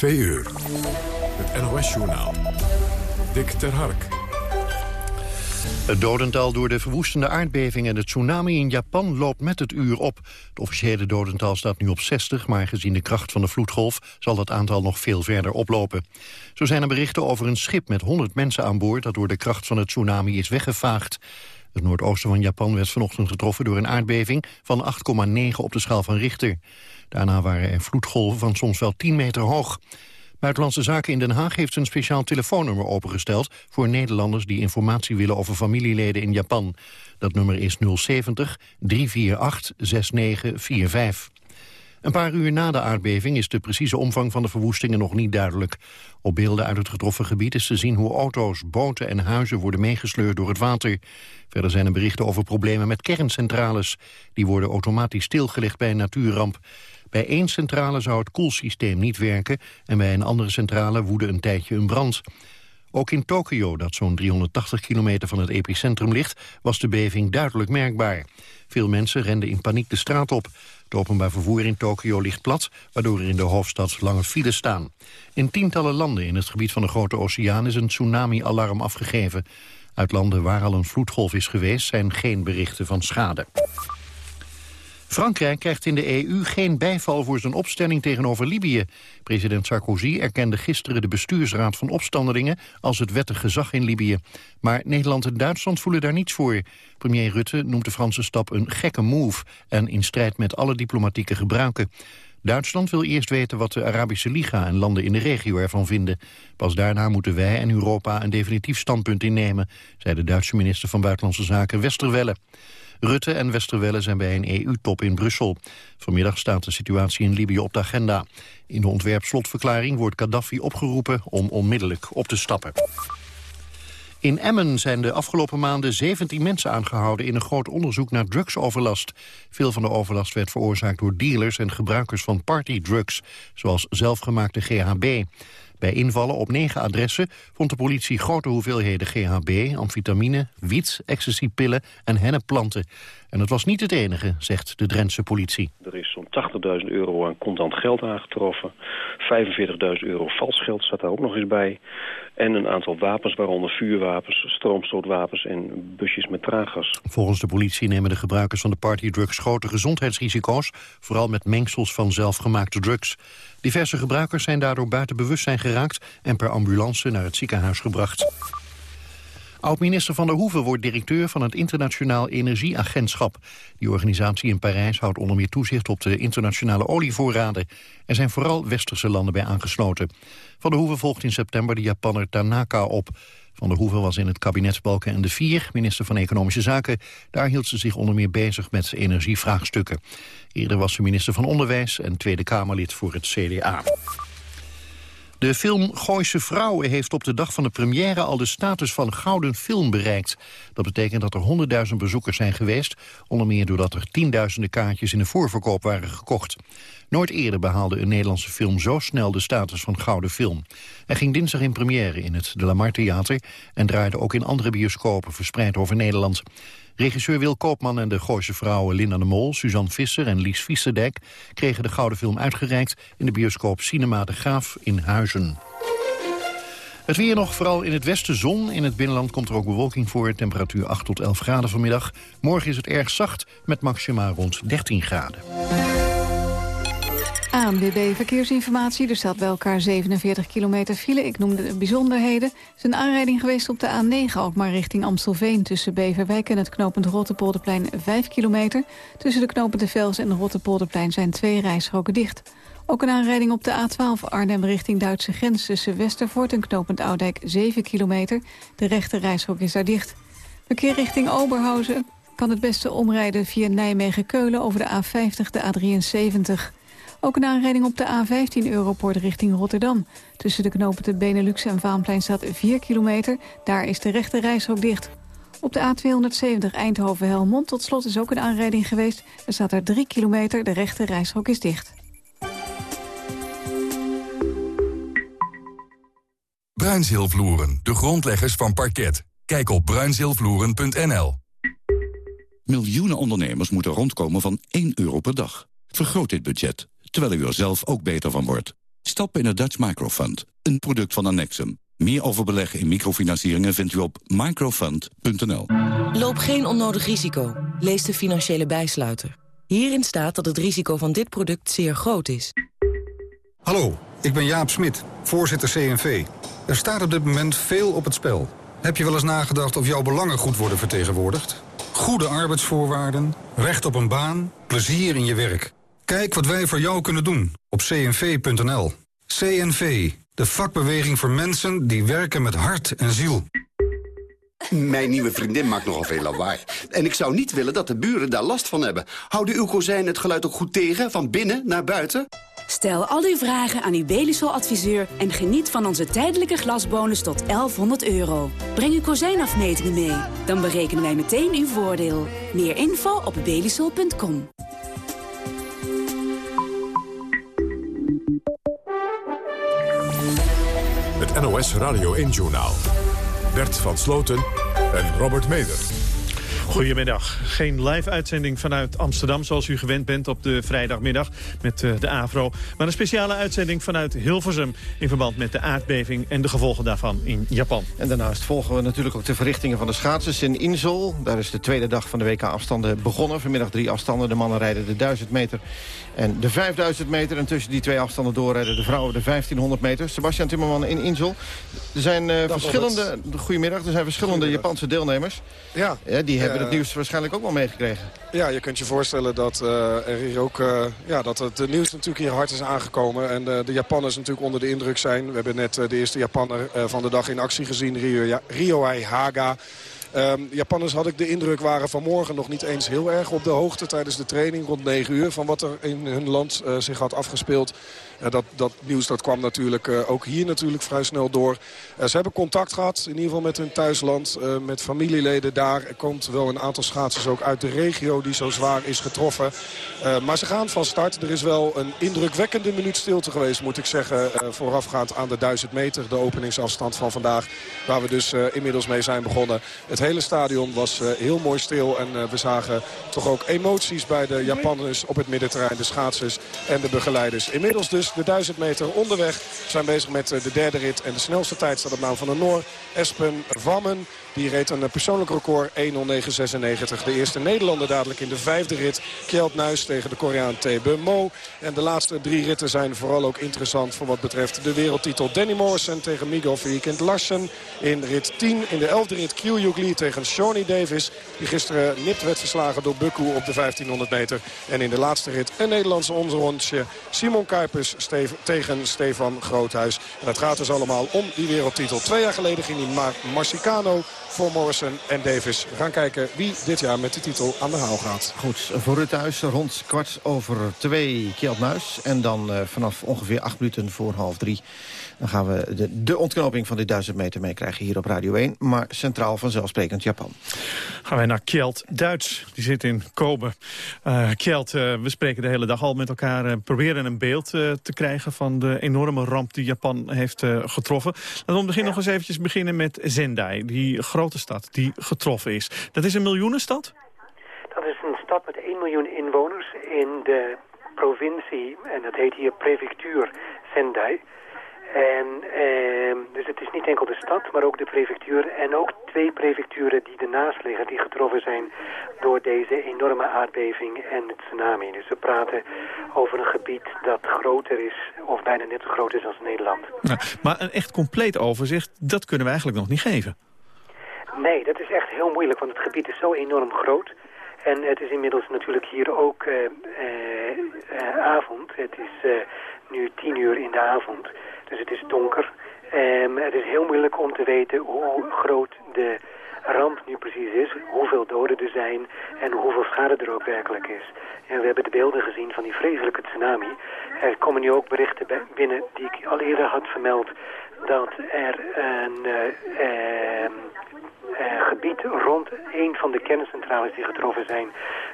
Twee uur. Het NOS-journaal. Dick ter Hark. Het dodental door de verwoestende aardbeving en de tsunami in Japan loopt met het uur op. Het officiële dodental staat nu op 60, maar gezien de kracht van de vloedgolf zal dat aantal nog veel verder oplopen. Zo zijn er berichten over een schip met 100 mensen aan boord dat door de kracht van het tsunami is weggevaagd. Het noordoosten van Japan werd vanochtend getroffen door een aardbeving van 8,9 op de schaal van Richter. Daarna waren er vloedgolven van soms wel 10 meter hoog. Buitenlandse Zaken in Den Haag heeft een speciaal telefoonnummer opengesteld... voor Nederlanders die informatie willen over familieleden in Japan. Dat nummer is 070 348 6945. Een paar uur na de aardbeving is de precieze omvang van de verwoestingen nog niet duidelijk. Op beelden uit het getroffen gebied is te zien hoe auto's, boten en huizen worden meegesleurd door het water. Verder zijn er berichten over problemen met kerncentrales. Die worden automatisch stilgelegd bij een natuurramp. Bij één centrale zou het koelsysteem niet werken... en bij een andere centrale woedde een tijdje een brand. Ook in Tokio, dat zo'n 380 kilometer van het epicentrum ligt... was de beving duidelijk merkbaar. Veel mensen renden in paniek de straat op. Het openbaar vervoer in Tokio ligt plat... waardoor er in de hoofdstad lange files staan. In tientallen landen in het gebied van de Grote Oceaan... is een tsunami-alarm afgegeven. Uit landen waar al een vloedgolf is geweest... zijn geen berichten van schade. Frankrijk krijgt in de EU geen bijval voor zijn opstelling tegenover Libië. President Sarkozy erkende gisteren de bestuursraad van opstandelingen als het wettig gezag in Libië. Maar Nederland en Duitsland voelen daar niets voor. Premier Rutte noemt de Franse stap een gekke move en in strijd met alle diplomatieke gebruiken. Duitsland wil eerst weten wat de Arabische Liga en landen in de regio ervan vinden. Pas daarna moeten wij en Europa een definitief standpunt innemen, zei de Duitse minister van Buitenlandse Zaken Westerwelle. Rutte en Westerwelle zijn bij een EU-top in Brussel. Vanmiddag staat de situatie in Libië op de agenda. In de ontwerpslotverklaring wordt Gaddafi opgeroepen om onmiddellijk op te stappen. In Emmen zijn de afgelopen maanden 17 mensen aangehouden... in een groot onderzoek naar drugsoverlast. Veel van de overlast werd veroorzaakt door dealers en gebruikers van partydrugs... zoals zelfgemaakte GHB. Bij invallen op negen adressen vond de politie grote hoeveelheden GHB, amfetamine, wiet, ecstasypillen en hennepplanten. En dat was niet het enige, zegt de Drentse politie. Er is zo'n 80.000 euro aan contant geld aangetroffen. 45.000 euro vals geld staat daar ook nog eens bij. En een aantal wapens, waaronder vuurwapens, stroomstootwapens en busjes met traangas. Volgens de politie nemen de gebruikers van de partydrugs grote gezondheidsrisico's, vooral met mengsels van zelfgemaakte drugs. Diverse gebruikers zijn daardoor buiten bewustzijn geraakt en per ambulance naar het ziekenhuis gebracht. Oud-minister Van der Hoeven wordt directeur van het Internationaal Energieagentschap. Die organisatie in Parijs houdt onder meer toezicht op de internationale olievoorraden. Er zijn vooral westerse landen bij aangesloten. Van der Hoeven volgt in september de Japanner Tanaka op. Van der Hoeven was in het kabinetsbalken en de Vier, minister van Economische Zaken. Daar hield ze zich onder meer bezig met energievraagstukken. Eerder was ze minister van Onderwijs en Tweede Kamerlid voor het CDA. De film Gooise Vrouwen heeft op de dag van de première al de status van gouden film bereikt. Dat betekent dat er honderdduizend bezoekers zijn geweest, onder meer doordat er tienduizenden kaartjes in de voorverkoop waren gekocht. Nooit eerder behaalde een Nederlandse film zo snel de status van gouden film. Hij ging dinsdag in première in het De Lamar Theater en draaide ook in andere bioscopen verspreid over Nederland. Regisseur Wil Koopman en de Gooise vrouwen Linda de Mol, Suzanne Visser en Lies Viesterdijk kregen de gouden film uitgereikt in de bioscoop Cinema de Graaf in Huizen. Het weer nog, vooral in het westen zon. In het binnenland komt er ook bewolking voor. Temperatuur 8 tot 11 graden vanmiddag. Morgen is het erg zacht met maxima rond 13 graden. ANWB Verkeersinformatie. Er staat bij elkaar 47 kilometer file. Ik noemde de bijzonderheden. Er is een aanrijding geweest op de A9, ook maar richting Amstelveen... tussen Beverwijk en het knooppunt Rotterpolderplein 5 kilometer. Tussen de knooppunt De Vels en de Rotterpolderplein zijn twee rijstroken dicht. Ook een aanrijding op de A12 Arnhem richting Duitse grens... tussen Westervoort en knooppunt Oudijk 7 kilometer. De rechte rijstrook is daar dicht. Verkeer richting Oberhausen kan het beste omrijden via Nijmegen-Keulen... over de A50, de A73... Ook een aanrijding op de A15 Europort richting Rotterdam. Tussen de knopen de Benelux en Vaanplein staat 4 kilometer. Daar is de rechte reishok dicht. Op de A270 Eindhoven-Helmond tot slot is ook een aanrijding geweest. Er staat er 3 kilometer, de rechte reishok is dicht. Bruinzeelvloeren, de grondleggers van parket. Kijk op bruinzeelvloeren.nl Miljoenen ondernemers moeten rondkomen van 1 euro per dag. Vergroot dit budget terwijl u er zelf ook beter van wordt. Stappen in het Dutch Microfund. Een product van Annexum. Meer over beleggen in microfinancieringen vindt u op microfund.nl. Loop geen onnodig risico. Lees de financiële bijsluiter. Hierin staat dat het risico van dit product zeer groot is. Hallo, ik ben Jaap Smit, voorzitter CNV. Er staat op dit moment veel op het spel. Heb je wel eens nagedacht of jouw belangen goed worden vertegenwoordigd? Goede arbeidsvoorwaarden, recht op een baan, plezier in je werk. Kijk wat wij voor jou kunnen doen op cnv.nl. CNV, de vakbeweging voor mensen die werken met hart en ziel. Mijn nieuwe vriendin maakt nogal veel lawaai. En ik zou niet willen dat de buren daar last van hebben. Houden uw kozijnen het geluid ook goed tegen, van binnen naar buiten? Stel al uw vragen aan uw Belisol-adviseur... en geniet van onze tijdelijke glasbonus tot 1100 euro. Breng uw kozijnafmetingen mee. Dan berekenen wij meteen uw voordeel. Meer info op belisol.com. NOS Radio 1-journaal. Bert van Sloten en Robert Meder. Goedemiddag. Geen live-uitzending vanuit Amsterdam zoals u gewend bent op de vrijdagmiddag met eh, de AVRO. Maar een speciale uitzending vanuit Hilversum in verband met de aardbeving en de gevolgen daarvan in Japan. En daarnaast volgen we natuurlijk ook de verrichtingen van de schaatsers in Insel. Daar is de tweede dag van de WK-afstanden begonnen. Vanmiddag drie afstanden. De mannen rijden de 1000 meter en de 5000 meter. En tussen die twee afstanden doorrijden de vrouwen de 1500 meter. Sebastian Timmerman in Insel. Er zijn uh, verschillende... Goedemiddag. Er zijn verschillende Japanse deelnemers. Ja. ja die hebben het nieuws waarschijnlijk ook wel meegekregen. Ja, je kunt je voorstellen dat uh, er hier ook uh, ja, dat het nieuws natuurlijk hier hard is aangekomen. En de Japanners natuurlijk onder de indruk zijn. We hebben net de eerste Japanner van de dag in actie gezien, Rio, ja, Haga. Um, Japanners had ik de indruk waren vanmorgen nog niet eens heel erg op de hoogte tijdens de training rond 9 uur van wat er in hun land uh, zich had afgespeeld. Uh, dat, dat nieuws dat kwam natuurlijk uh, ook hier natuurlijk vrij snel door. ze hebben contact gehad, in ieder geval met hun thuisland, met familieleden daar. Er komt wel een aantal schaatsers ook uit de regio die zo zwaar is getroffen. maar ze gaan van start. Er is wel een indrukwekkende minuut stilte geweest, moet ik zeggen. voorafgaand aan de 1000 meter, de openingsafstand van vandaag. Waar we dus inmiddels mee zijn begonnen. Het hele stadion was heel mooi stil. En we zagen toch ook emoties bij de Japanners op het middenterrein. De schaatsers en de begeleiders. Inmiddels dus de 1000 meter onderweg. We zijn bezig met de derde rit. En de snelste tijd staat op naam van de Noor. Espen Vammen. Die reed een persoonlijk record 1.09.96. De eerste Nederlander dadelijk in de vijfde rit. Kjeld Nuis tegen de Koreaan Tebe Mo. En de laatste drie ritten zijn vooral ook interessant voor wat betreft de wereldtitel. Danny Morrison tegen Miguel Weekend Larsen. In rit 10. In de elfde rit Kyu Lee tegen Shawnee Davis. Die gisteren nipt werd verslagen door Bukku op de 1500 meter. En in de laatste rit een Nederlandse rondje. Simon Kuipers tegen Stefan Groothuis. En het gaat dus allemaal om die wereldtitel. Twee jaar geleden ging die Mar Marcicano voor Morrison en Davis. We gaan kijken wie dit jaar met de titel aan de haal gaat. Goed, voor het thuis rond kwart over twee Kjeld Nuis. En dan uh, vanaf ongeveer acht minuten voor half drie... dan gaan we de, de ontknoping van dit duizend meter meekrijgen hier op Radio 1. Maar centraal vanzelfsprekend Japan. Gaan wij naar Kjeld Duits. Die zit in Kobe. Uh, Kjeld, uh, we spreken de hele dag al met elkaar. Uh, proberen een beeld te krijgen van de enorme ramp die Japan heeft getroffen. Laten we om begin nog eens eventjes beginnen met Zendai. Die grote stad die getroffen is. Dat is een miljoenenstad? Dat is een stad met 1 miljoen inwoners in de provincie, en dat heet hier prefectuur Sendai. En eh, dus het is niet enkel de stad, maar ook de prefectuur en ook twee prefecturen die ernaast liggen, die getroffen zijn door deze enorme aardbeving en het tsunami. Dus we praten over een gebied dat groter is, of bijna net zo groot is als Nederland. Ja, maar een echt compleet overzicht, dat kunnen we eigenlijk nog niet geven. Nee, dat is echt heel moeilijk, want het gebied is zo enorm groot. En het is inmiddels natuurlijk hier ook uh, uh, avond. Het is nu tien uur in de avond. Dus het is donker. Um, het is heel moeilijk om te weten hoe groot de ramp nu precies is, hoeveel doden er zijn en hoeveel schade er ook werkelijk is. En we hebben de beelden gezien van die vreselijke tsunami. Er komen nu ook berichten binnen die ik al eerder had vermeld dat er een uh, uh, gebied rond een van de kerncentrales die getroffen zijn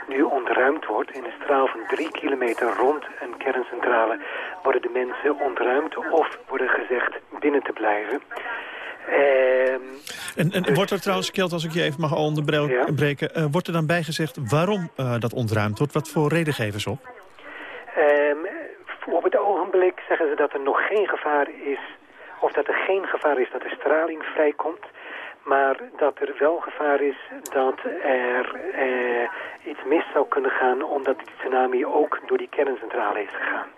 nu ontruimd wordt. In een straal van drie kilometer rond een kerncentrale worden de mensen ontruimd of worden gezegd binnen te blijven. Uh, en, en wordt er trouwens, Kjeld, als ik je even mag onderbreken... Ja? Uh, wordt er dan bijgezegd waarom uh, dat ontruimd wordt? Wat voor reden geven ze op? Um, op het ogenblik zeggen ze dat er nog geen gevaar is, of dat er geen gevaar is dat er straling vrijkomt. Maar dat er wel gevaar is dat er eh, iets mis zou kunnen gaan... omdat die tsunami ook door die kerncentrale is gegaan.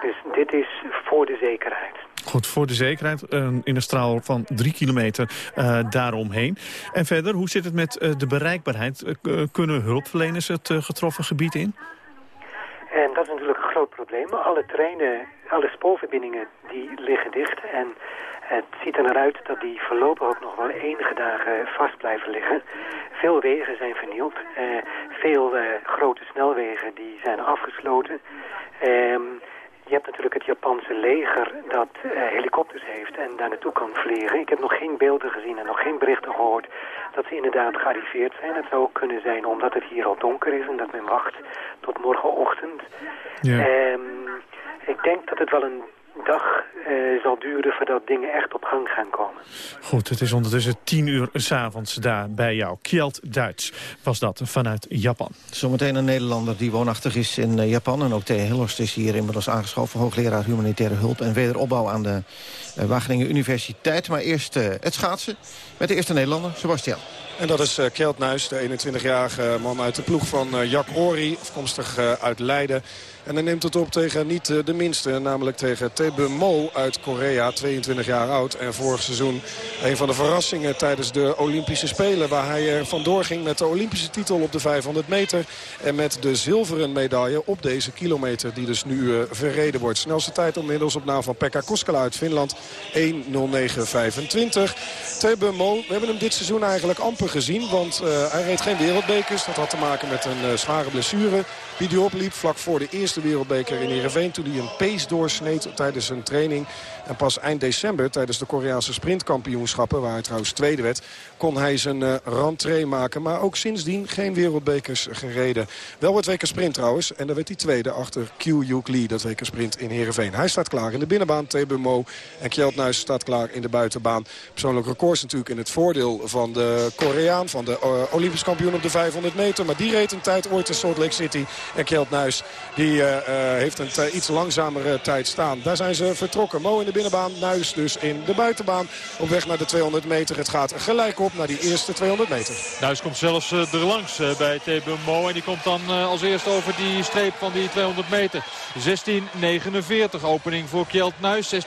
Dus dit is voor de zekerheid. Goed, voor de zekerheid uh, in een straal van drie kilometer uh, daaromheen. En verder, hoe zit het met uh, de bereikbaarheid? kunnen hulpverleners het getroffen gebied in? En dat is natuurlijk groot. Alle treinen, alle spoorverbindingen, die liggen dicht. En het ziet er naar uit dat die voorlopig ook nog wel enige dagen vast blijven liggen. Veel wegen zijn vernield. Uh, veel uh, grote snelwegen die zijn afgesloten. Um, je hebt natuurlijk het Japanse leger dat uh, helikopters heeft en daar naartoe kan vliegen. Ik heb nog geen beelden gezien en nog geen berichten gehoord dat ze inderdaad gearriveerd zijn. Het zou kunnen zijn omdat het hier al donker is en dat men wacht tot morgenochtend. Ja. Um, ik denk dat het wel een dag uh, zal duren voordat dingen echt op gang gaan komen. Goed, het is ondertussen tien uur s'avonds daar bij jou. Kjeld Duits was dat vanuit Japan. Zometeen een Nederlander die woonachtig is in eh, Japan. En ook Thea Hillhorst is hier inmiddels aangeschoven. Hoogleraar Humanitaire Hulp en Wederopbouw aan de uh, Wageningen Universiteit. Maar eerst uh, het schaatsen met de eerste Nederlander, Sebastian. En dat is uh, Kjeld Nuis, de 21-jarige man uit de ploeg van uh, Jack Ori. Afkomstig uh, uit Leiden. En hij neemt het op tegen niet de minste, namelijk tegen Tebe Mo uit Korea, 22 jaar oud. En vorig seizoen een van de verrassingen tijdens de Olympische Spelen. Waar hij er vandoor ging met de Olympische titel op de 500 meter. En met de zilveren medaille op deze kilometer die dus nu verreden wordt. Snelste tijd inmiddels op naam van Pekka Koskela uit Finland. 1.09.25. Tebe Mo, we hebben hem dit seizoen eigenlijk amper gezien. Want uh, hij reed geen wereldbekers. Dat had te maken met een uh, zware blessure die opliep vlak voor de eerste wereldbeker in Ereveen. Toen hij een pace doorsneed tijdens een training. En pas eind december tijdens de Koreaanse sprintkampioenschappen... waar hij trouwens tweede werd, kon hij zijn uh, rentree maken. Maar ook sindsdien geen wereldbekers gereden. Wel wat WK sprint trouwens. En dan werd hij tweede achter Q Yuk Lee, dat WK sprint in Heerenveen. Hij staat klaar in de binnenbaan, Tebe Mo. En Kjeld Nuis staat klaar in de buitenbaan. Persoonlijk records natuurlijk in het voordeel van de Koreaan... van de uh, Olympisch kampioen op de 500 meter. Maar die reed een tijd ooit in Salt Lake City. En Kjeld Nuis die, uh, heeft een iets langzamere tijd staan. Daar zijn ze vertrokken. Mo in de binnenbaan, Nuis dus in de buitenbaan. Op weg naar de 200 meter. Het gaat gelijk op naar die eerste 200 meter. Nuis komt zelfs er langs bij Tebe Mo. En die komt dan als eerste over die streep van die 200 meter. 16.49 opening voor Kjeld Nuis. 16.56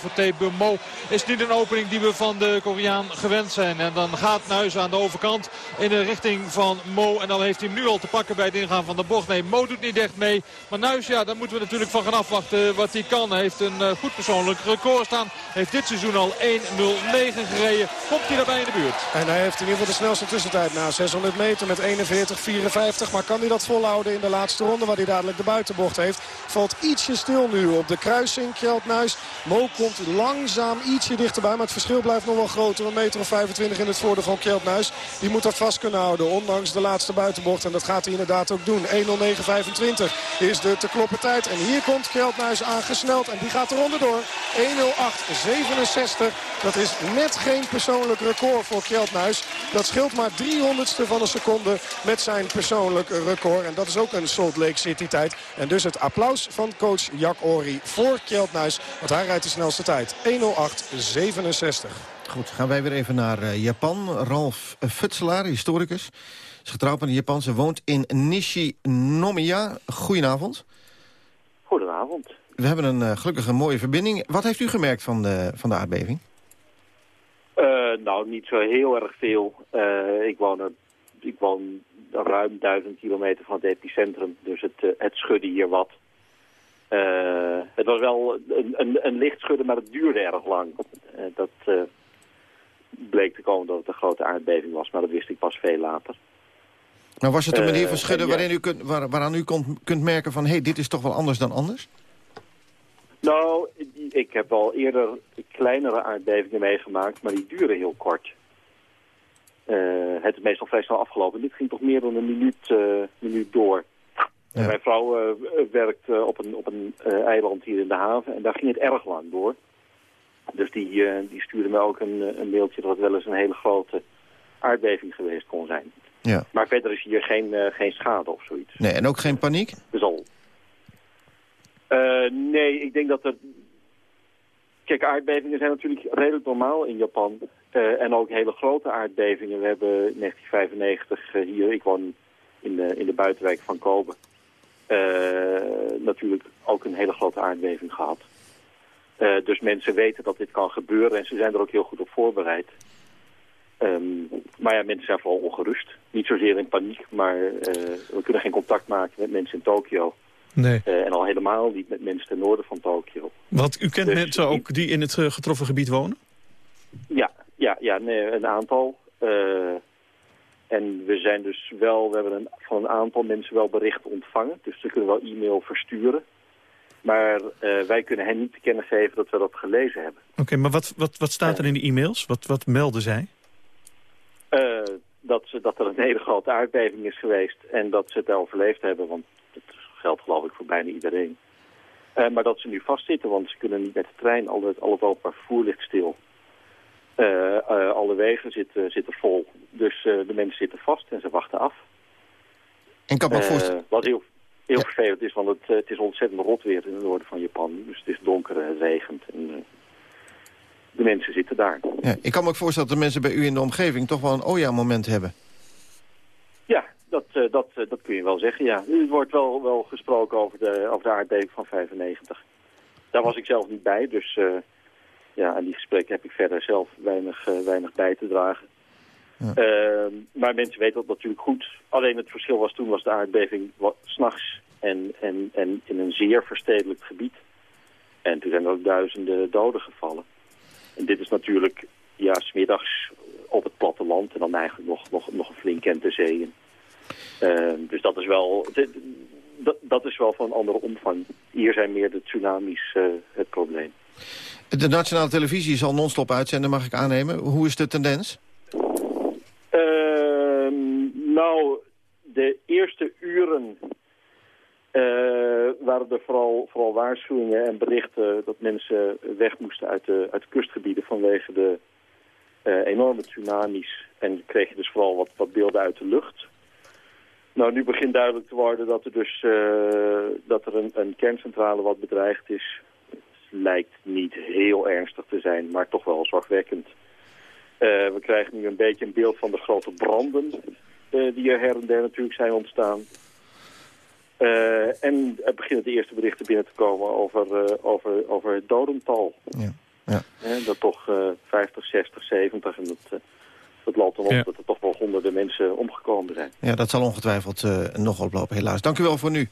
voor Tebe Mo. Is niet een opening die we van de Koreaan gewend zijn. En dan gaat Nuis aan de overkant in de richting van Mo. En dan heeft hij hem nu al te pakken bij het ingaan van de Nee, Mo doet niet echt mee. Maar Nuis, ja, daar moeten we natuurlijk van gaan afwachten wat hij kan. Hij heeft een uh, goed persoonlijk record staan. Heeft dit seizoen al 1.09 gereden. Komt hij daarbij in de buurt. En hij heeft in ieder geval de snelste tussentijd na 600 meter met 41.54. Maar kan hij dat volhouden in de laatste ronde waar hij dadelijk de buitenbocht heeft. Valt ietsje stil nu op de kruising. Kjeld Nuis. Mo komt langzaam ietsje dichterbij. Maar het verschil blijft nog wel groter. Een meter of 25 in het voordeel van Kjeld Nuis. Die moet dat vast kunnen houden. Ondanks de laatste buitenbocht. En dat gaat hij inderdaad ook doen. 1.09.25 is de te kloppen tijd. En hier komt Kjeldnuis aangesneld. En die gaat er onderdoor. 1.08.67. Dat is net geen persoonlijk record voor Kjeldnuis. Dat scheelt maar 300ste van een seconde met zijn persoonlijk record. En dat is ook een Salt Lake City tijd. En dus het applaus van coach Jack Ori voor Kjeldnuis. Want hij rijdt de snelste tijd. 1.08.67. Goed, gaan wij weer even naar uh, Japan. Ralf Futselaar, historicus. Is getrouwd met een Japanse, woont in Nishinomiya. Goedenavond. Goedenavond. We hebben een uh, gelukkig een mooie verbinding. Wat heeft u gemerkt van de, van de aardbeving? Uh, nou, niet zo heel erg veel. Uh, ik, woon er, ik woon ruim duizend kilometer van het epicentrum. Dus het, het schudde hier wat. het was wel een, een, een licht schudden, maar het duurde erg lang. dat bleek te komen dat het een grote aardbeving was, maar dat wist ik pas veel later. Maar was het een manier van schudden waarin u kunt, waar, waaraan u kunt, kunt merken van... hé, hey, dit is toch wel anders dan anders? Nou, ik heb al eerder kleinere aardbevingen meegemaakt, maar die duren heel kort. Uh, het is meestal vrij snel afgelopen. Dit ging toch meer dan een minuut, uh, minuut door. Ja. Mijn vrouw uh, werkt op een, op een eiland hier in de haven en daar ging het erg lang door. Dus die, die stuurde me ook een, een mailtje dat het wel eens een hele grote aardbeving geweest kon zijn. Ja. Maar verder is hier geen, uh, geen schade of zoiets. Nee, en ook geen paniek? Al. Uh, nee, ik denk dat er... Kijk, aardbevingen zijn natuurlijk redelijk normaal in Japan. Uh, en ook hele grote aardbevingen. We hebben in 1995 uh, hier, ik woon in de, in de buitenwijk van Kobe... natuurlijk ook een hele grote aardbeving gehad. dus mensen weten dat dit kan gebeuren en ze zijn er ook heel goed op voorbereid. Um, maar ja, mensen zijn vooral ongerust. Niet zozeer in paniek, maar uh, we kunnen geen contact maken met mensen in Tokio. Nee. Uh, en al helemaal niet met mensen ten noorden van Tokio. Want u kent dus, mensen ook die in het getroffen gebied wonen? Ja, ja, ja nee, een aantal. Uh, en we zijn dus wel, we hebben een, van een aantal mensen wel berichten ontvangen. Dus ze kunnen wel e-mail versturen. Maar uh, wij kunnen hen niet te kennen geven dat we dat gelezen hebben. Oké, okay, maar wat, wat, wat staat er in de e-mails? Wat, wat melden zij? Uh, dat, ze, dat er een hele grote aardbeving is geweest en dat ze het overleefd hebben. Want dat geldt geloof ik voor bijna iedereen. Uh, maar dat ze nu vastzitten, want ze kunnen niet met de trein. Al het, al het openbaar vervoer ligt stil. Uh, alle wegen zitten, zitten vol. Dus de mensen zitten vast en ze wachten af. En kan me voorstellen... Wat heel, heel ja. vervelend is, want het, het is ontzettend rot weer in het noorden van Japan. Dus het is donker en regent. En, de mensen zitten daar. Ja, ik kan me ook voorstellen dat de mensen bij u in de omgeving toch wel een Oja-moment hebben. Ja, dat, uh, dat, uh, dat kun je wel zeggen, ja. Er wordt wel, wel gesproken over de, over de aardbeving van 95. Daar was ik zelf niet bij, dus uh, ja, aan die gesprekken heb ik verder zelf weinig, weinig bij te dragen. Ja. Ehm, maar mensen weten dat natuurlijk goed. Alleen het verschil was toen was de aardbeving s'nachts en, en, en in een zeer verstedelijkt gebied. En toen zijn er ook duizenden doden gevallen. En dit is natuurlijk ja, smiddags op het platteland en dan eigenlijk nog, nog, nog een flink kent de zeeën. Uh, dus dat is wel... Dat, dat is wel van een andere omvang. Hier zijn meer de tsunamis uh, het probleem. De nationale televisie zal non-stop uitzenden, mag ik aannemen. Hoe is de tendens? Uh, nou, de eerste uren waren er vooral, waarschuwingen en berichten dat mensen weg moesten uit de, uit de kustgebieden vanwege de uh, enorme tsunamis. En kreeg je dus vooral wat, wat beelden uit de lucht. Nou, nu begint duidelijk te worden dat er dus uh, dat er een, een kerncentrale wat bedreigd is. Het lijkt niet heel ernstig te zijn, maar toch wel zorgwekkend. we krijgen nu een beetje een beeld van de grote branden die er her en der natuurlijk zijn ontstaan. Uh, en er beginnen de eerste berichten binnen te komen over, uh, over, over het dodental. Ja. Ja. Uh, dat toch 50, 60, 70 en dat, dat loopt dan op ja. dat er toch wel honderden mensen omgekomen zijn. Ja, dat zal ongetwijfeld nog oplopen, helaas. Dank u wel voor nu.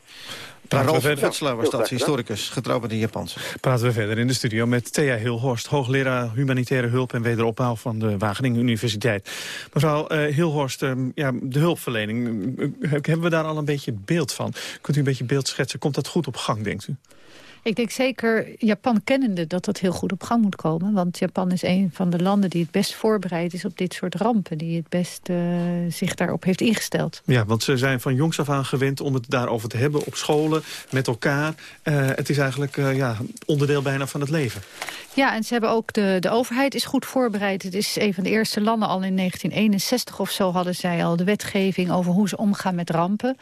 Ralf Vetselaar was dat, historicus, getrouwd met een Japanse. Praten we verder in de studio met Thea Hilhorst... hoogleraar humanitaire hulp en wederopbouw van de Wageningen Universiteit. Mevrouw uh, Hilhorst, uh, ja, de hulpverlening, uh, hebben we daar al een beetje beeld van? Kunt u een beetje beeld schetsen? Komt dat goed op gang, denkt u? Ik denk zeker Japan kennende dat dat heel goed op gang moet komen. Want Japan is een van de landen die het best voorbereid is op dit soort rampen. Die het best uh, zich daarop heeft ingesteld. Ja, want ze zijn van jongs af aan gewend om het daarover te hebben op scholen, met elkaar. Uh, het is eigenlijk uh, ja, onderdeel bijna van het leven. Ja, en ze hebben ook de, de overheid is goed voorbereid. Het is een van de eerste landen, al in 1961 of zo hadden zij al de wetgeving over hoe ze omgaan met rampen.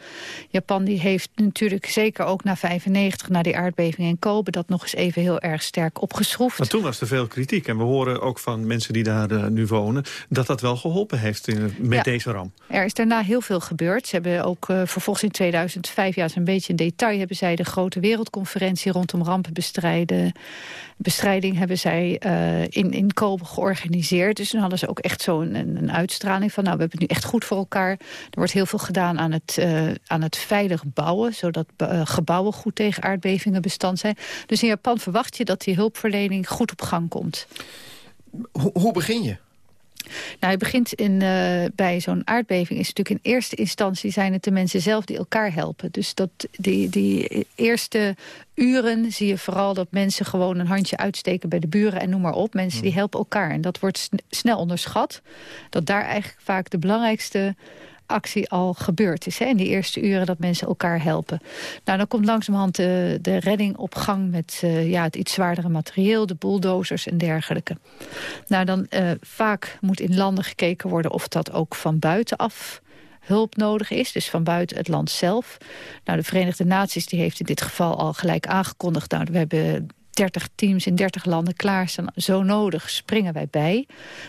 Japan die heeft natuurlijk zeker ook na 95, na die aardbeving in Kobe, dat nog eens even heel erg sterk opgeschroefd. Maar toen was er veel kritiek en we horen ook van mensen die daar uh, nu wonen, dat dat wel geholpen heeft in, met ja, deze ramp. Er is daarna heel veel gebeurd. Ze hebben ook uh, vervolgens in 2005, ja, een beetje in detail, hebben zij de grote wereldconferentie rondom rampenbestrijding bestrijding hebben zij uh, in, in Kobe georganiseerd. Dus dan hadden ze ook echt zo'n een, een, uitstraling van... nou, we hebben het nu echt goed voor elkaar. Er wordt heel veel gedaan aan het, aan het veilig bouwen... zodat gebouwen goed tegen aardbevingen bestand zijn. Dus in Japan verwacht je dat die hulpverlening goed op gang komt. Hoe, hoe begin je? Nou, je begint in, uh, bij zo'n aardbeving is natuurlijk in eerste instantie zijn het de mensen zelf die elkaar helpen. Dus dat die, die eerste uren zie je vooral dat mensen gewoon een handje uitsteken bij de buren en noem maar op. Mensen die hmm. helpen elkaar en dat wordt snel onderschat. Dat daar eigenlijk vaak de belangrijkste actie al gebeurd is. Hè, in die eerste uren dat mensen elkaar helpen. Nou, dan komt langzamerhand de, de redding op gang met uh, ja, het iets zwaardere materieel, de bulldozers en dergelijke. Nou, dan uh, vaak moet in landen gekeken worden of dat ook van buitenaf hulp nodig is, dus van buiten het land zelf. Nou, de Verenigde Naties die heeft in dit geval al gelijk aangekondigd... Nou, we hebben 30 teams in 30 landen klaarstaan. Zo nodig springen wij bij.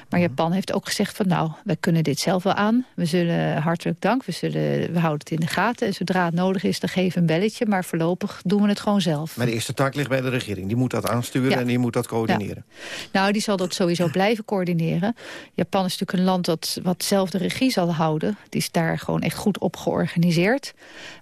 Maar mhm. Japan heeft ook gezegd van nou, wij kunnen dit zelf wel aan. We zullen hartelijk dank, we, zullen, we houden het in de gaten. En zodra het nodig is, dan geven we een belletje. Maar voorlopig doen we het gewoon zelf. Maar de eerste taak ligt bij de regering. Die moet dat aansturen en die moet dat coördineren. Nou, die zal dat sowieso blijven coördineren. Japan is natuurlijk een land dat wat zelf de regie zal houden. Die is daar gewoon echt goed op georganiseerd.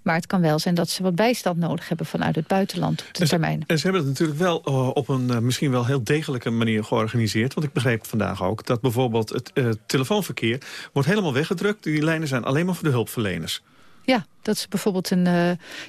Maar het kan wel zijn dat ze wat bijstand nodig hebben vanuit het buitenland op de termijn. En ze hebben het natuurlijk wel eh, op een eh, misschien wel heel degelijke manier georganiseerd. Want ik begreep vandaag ook dat bijvoorbeeld het uh, telefoonverkeer... wordt helemaal weggedrukt. Die lijnen zijn alleen maar voor de hulpverleners. Ja, dat is bijvoorbeeld een.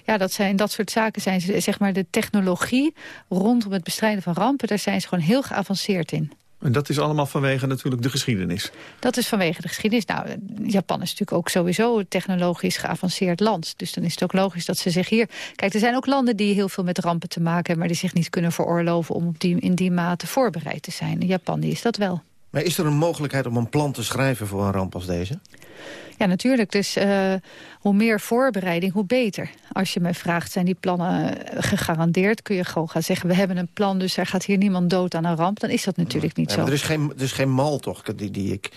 ja, dat zijn dat soort zaken zijn zeg maar de technologie rondom het bestrijden van rampen. Daar zijn ze gewoon heel geavanceerd in. En dat is allemaal vanwege natuurlijk de geschiedenis. Dat is vanwege de geschiedenis. Nou, Japan is natuurlijk ook sowieso een technologisch geavanceerd land. Dus dan is het ook logisch dat ze zich hier... Kijk, er zijn ook landen die heel veel met rampen te maken hebben... maar die zich niet kunnen veroorloven om op die, in die mate voorbereid te zijn. Japan die is dat wel. Maar is er een mogelijkheid om een plan te schrijven voor een ramp als deze? Ja, natuurlijk. Dus uh, hoe meer voorbereiding, hoe beter. Als je me vraagt, zijn die plannen eh, gegarandeerd? Kun je gewoon gaan zeggen, we hebben een plan... dus er gaat hier niemand dood aan een ramp. Dan is dat natuurlijk niet zo. Er is, geen, er is geen mal, toch, die, die ik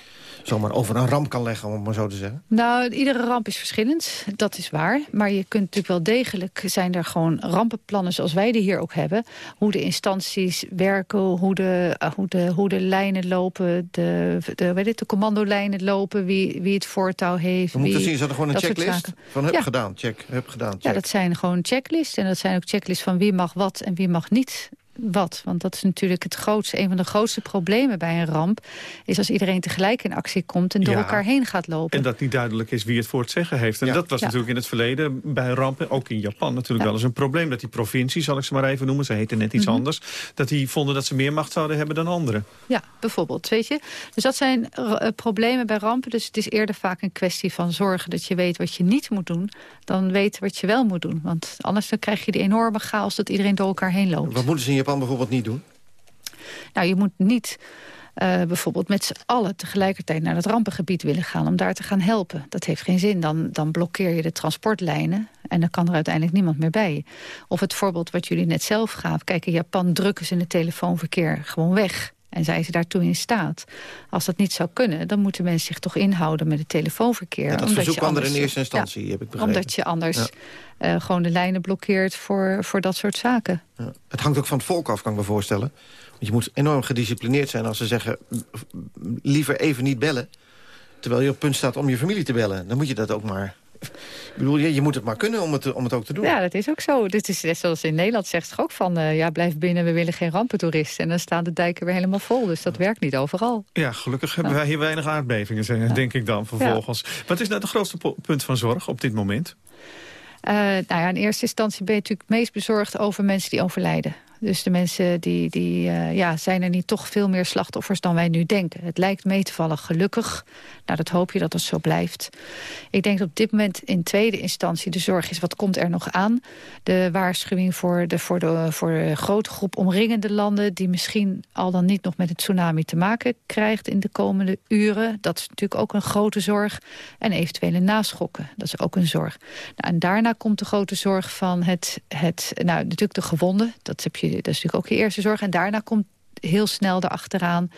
zomaar over een ramp kan leggen, om het maar zo te zeggen? Nou, iedere ramp is verschillend, dat is waar. Maar je kunt natuurlijk wel degelijk, zijn er gewoon rampenplannen zoals wij die hier ook hebben. Hoe de instanties werken, hoe de, eh, hoe de, hoe de lijnen lopen, de, de, weet het, de commandolijnen lopen, wie, wie het voortouw heeft. We moeten zien, is dat gewoon een checklist? Van heb gedaan, check, heb gedaan, check. Ja, dat zijn gewoon checklists. En dat zijn ook checklists van wie mag wat en wie mag niet wat. Want dat is natuurlijk het grootste, een van de grootste problemen bij een ramp... is als iedereen tegelijk in actie komt en door elkaar heen gaat lopen. En dat niet duidelijk is wie het voor het zeggen heeft. En dat was natuurlijk in het verleden bij rampen, ook in Japan natuurlijk wel eens een probleem. Dat die provincie, zal ik ze maar even noemen, ze heten net iets mhm. anders... dat die vonden dat ze meer macht zouden hebben dan anderen. Ja, bijvoorbeeld, weet je. Dus dat zijn uh, problemen bij rampen. Dus het is eerder vaak een kwestie van zorgen dat je weet wat je niet moet doen... dan weten wat je wel moet doen. Want anders dan krijg je die enorme chaos dat iedereen door elkaar heen loopt. Wat moeten ze in Japan bijvoorbeeld niet doen? Nou, je moet niet uh, bijvoorbeeld met z'n allen tegelijkertijd naar het rampengebied willen gaan... om daar te gaan helpen. Dat heeft geen zin. Dan, dan blokkeer je de transportlijnen en dan kan er uiteindelijk niemand meer bij. Of het voorbeeld wat jullie net zelf gaven. Kijk, in Japan drukken ze in het telefoonverkeer gewoon weg. En zijn ze daartoe in staat. Als dat niet zou kunnen, dan moeten mensen zich toch inhouden met het telefoonverkeer. Ja, dat verzoek kwam er in eerste instantie, heb ik begrepen. Omdat je anders uh, gewoon de lijnen blokkeert voor, voor dat soort zaken. Ja. Het hangt ook van het volk af, kan ik me voorstellen. Want je moet enorm gedisciplineerd zijn als ze zeggen... liever even niet bellen, terwijl je op punt staat om je familie te bellen. Dan moet je dat ook maar ik bedoel, je, je moet het maar kunnen om het, om het ook te doen. Ja, dat is ook zo. Dit is net zoals in Nederland zegt toch ook van... Uh, ja, blijf binnen, we willen geen rampentoeristen. En dan staan de dijken weer helemaal vol. Dus dat werkt niet overal. Ja, gelukkig hebben wij hier weinig aardbevingen, denk ik dan vervolgens. Wat is nou het grootste punt van zorg op dit moment? Uh, nou ja, in eerste instantie ben je natuurlijk meest bezorgd over mensen die overlijden. Dus de mensen die, die uh, ja, zijn er niet toch veel meer slachtoffers dan wij nu denken. Het lijkt mee te vallen, gelukkig. Nou, dat hoop je dat het zo blijft. Ik denk dat op dit moment in tweede instantie de zorg is... wat komt er nog aan? De waarschuwing voor de, voor de, voor de grote groep omringende landen... die misschien al dan niet nog met het tsunami te maken krijgt in de komende uren. Dat is natuurlijk ook een grote zorg. En eventuele naschokken, dat is ook een zorg. Nou, en daarna komt de grote zorg van het, het nou, natuurlijk de gewonden. Dat heb je dat is natuurlijk ook je eerste zorg. En daarna komt heel snel erachteraan...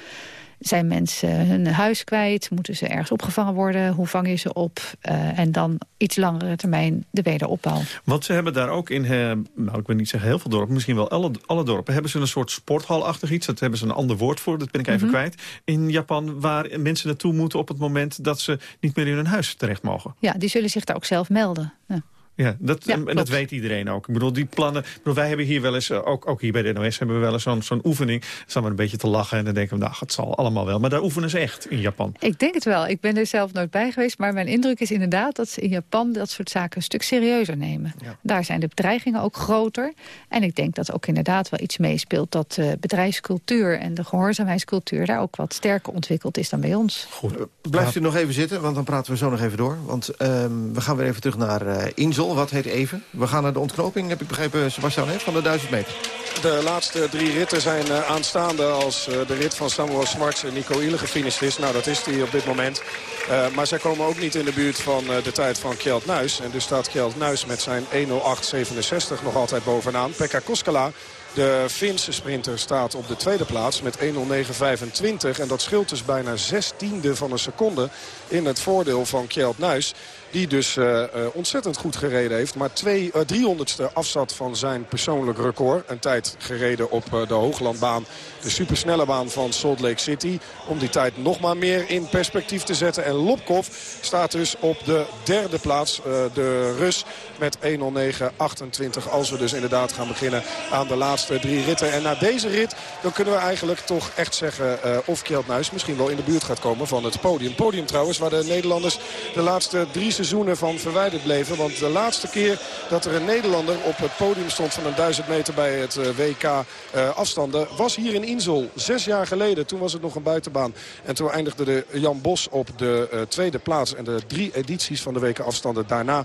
Zijn mensen hun huis kwijt? Moeten ze ergens opgevangen worden? Hoe vang je ze op? Uh, en dan iets langere termijn de wederopbouw. Want ze hebben daar ook in, uh, nou ik wil niet zeggen heel veel dorpen... misschien wel alle, alle dorpen, hebben ze een soort sporthalachtig iets. Dat hebben ze een ander woord voor, dat ben ik even mhm. kwijt. In Japan, waar mensen naartoe moeten op het moment... dat ze niet meer in hun huis terecht mogen. Ja, die zullen zich daar ook zelf melden. Ja. Ja, dat, en dat weet iedereen ook. Ik bedoel, die plannen... Bedoel, wij hebben hier wel eens, eh, ook, ook hier bij de NOS... hebben we wel eens zo'n zo'n oefening. Dan staan we een beetje te lachen en dan denken we... nou, het zal allemaal wel. Maar daar oefenen ze echt in Japan. Ik denk het wel. Ik ben er zelf nooit bij geweest. Maar mijn indruk is inderdaad dat ze in Japan... dat soort zaken een stuk serieuzer nemen. Daar zijn de bedreigingen ook groter. En ik denk dat ook inderdaad wel iets meespeelt... dat de bedrijfscultuur en de gehoorzaamheidscultuur... daar ook wat sterker ontwikkeld is dan bij ons. Goed. Blijft u nog even zitten, want dan praten we zo nog even door. Want um, we gaan weer even terug naar uh, Insel. Wat heet even. We gaan naar de ontknoping, heb ik begrepen, Sebastian, van de 1000 meter. De laatste drie ritten zijn uh, aanstaande als uh, de rit van Samuel Smarts en Nico Ile gefinished is. Nou, dat is die op dit moment. Uh, maar zij komen ook niet in de buurt van de tijd van Kjeld Nuis. En dus staat Kjeld Nuis met zijn 1.08.67 nog altijd bovenaan. Pekka Koskela de Finse sprinter staat op de tweede plaats met 1.09.25. En dat scheelt dus bijna zestiende van een seconde in het voordeel van Kjeld Nuis. Die dus uh, ontzettend goed gereden heeft. Maar twee, uh, driehonderdste afzat van zijn persoonlijk record. Een tijd gereden op de Hooglandbaan. De supersnelle baan van Salt Lake City. Om die tijd nog maar meer in perspectief te zetten. En Lopkov staat dus op de derde plaats. de Rus met 1.09.28. Als we dus inderdaad gaan beginnen aan de laatste drie ritten. En na deze rit dan kunnen we eigenlijk toch echt zeggen... of Kjeld misschien wel in de buurt gaat komen van het podium. Podium trouwens waar de Nederlanders de laatste drie seizoenen van verwijderd bleven. Want de laatste keer dat er een Nederlander op het podium stond van een duizend meter bij het eh, WK eh, afstanden was hier in Insel. Zes jaar geleden, toen was het nog een buitenbaan. En toen eindigde de Jan Bos op de uh, tweede plaats. En de drie edities van de WK afstanden daarna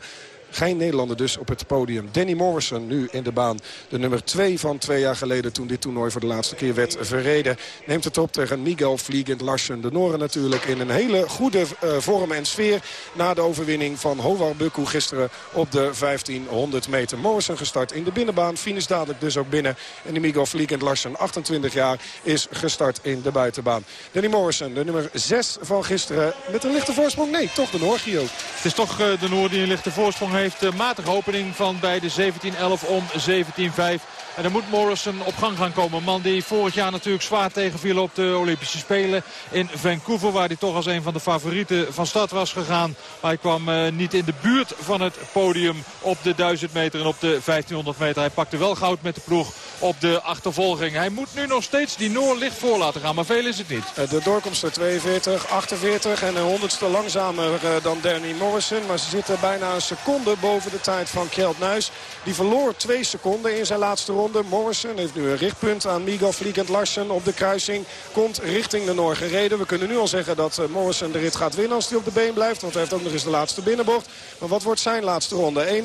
geen Nederlander dus op het podium. Danny Morrison nu in de baan. De nummer 2 van twee jaar geleden toen dit toernooi voor de laatste keer werd verreden. Neemt het op tegen Miguel Vliegend Larsen. De Noren natuurlijk in een hele goede uh, vorm en sfeer. Na de overwinning van Howard Bukku gisteren op de 1500 meter. Morrison gestart in de binnenbaan. Finish dadelijk dus ook binnen. En de Miguel Vliegend Larsen, 28 jaar, is gestart in de buitenbaan. Danny Morrison, de nummer 6 van gisteren. Met een lichte voorsprong? Nee, toch de Noor, Gio. Het is toch uh, de Noor die een lichte voorsprong heeft heeft de matige opening van bij de 17-11 om 17-5. En dan moet Morrison op gang gaan komen. Een man die vorig jaar natuurlijk zwaar tegenviel op de Olympische Spelen in Vancouver. Waar hij toch als een van de favorieten van start was gegaan. Maar hij kwam uh, niet in de buurt van het podium op de 1000 meter en op de 1500 meter. Hij pakte wel goud met de ploeg op de achtervolging. Hij moet nu nog steeds die Noor licht voor laten gaan. Maar veel is het niet. Eh, de doorkomst 42, 48 en een honderdste langzamer uh, dan Danny Morrison. Maar ze zitten bijna een seconde boven de tijd van Kjeld Nuis. Die verloor twee seconden in zijn laatste ronde. Morrison heeft nu een richtpunt aan Miguel Vliegend Larsen op de kruising. Komt richting de Noor gereden. We kunnen nu al zeggen dat uh, Morrison de rit gaat winnen als hij op de been blijft. Want hij heeft ook nog eens de laatste binnenbocht. Maar wat wordt zijn laatste ronde?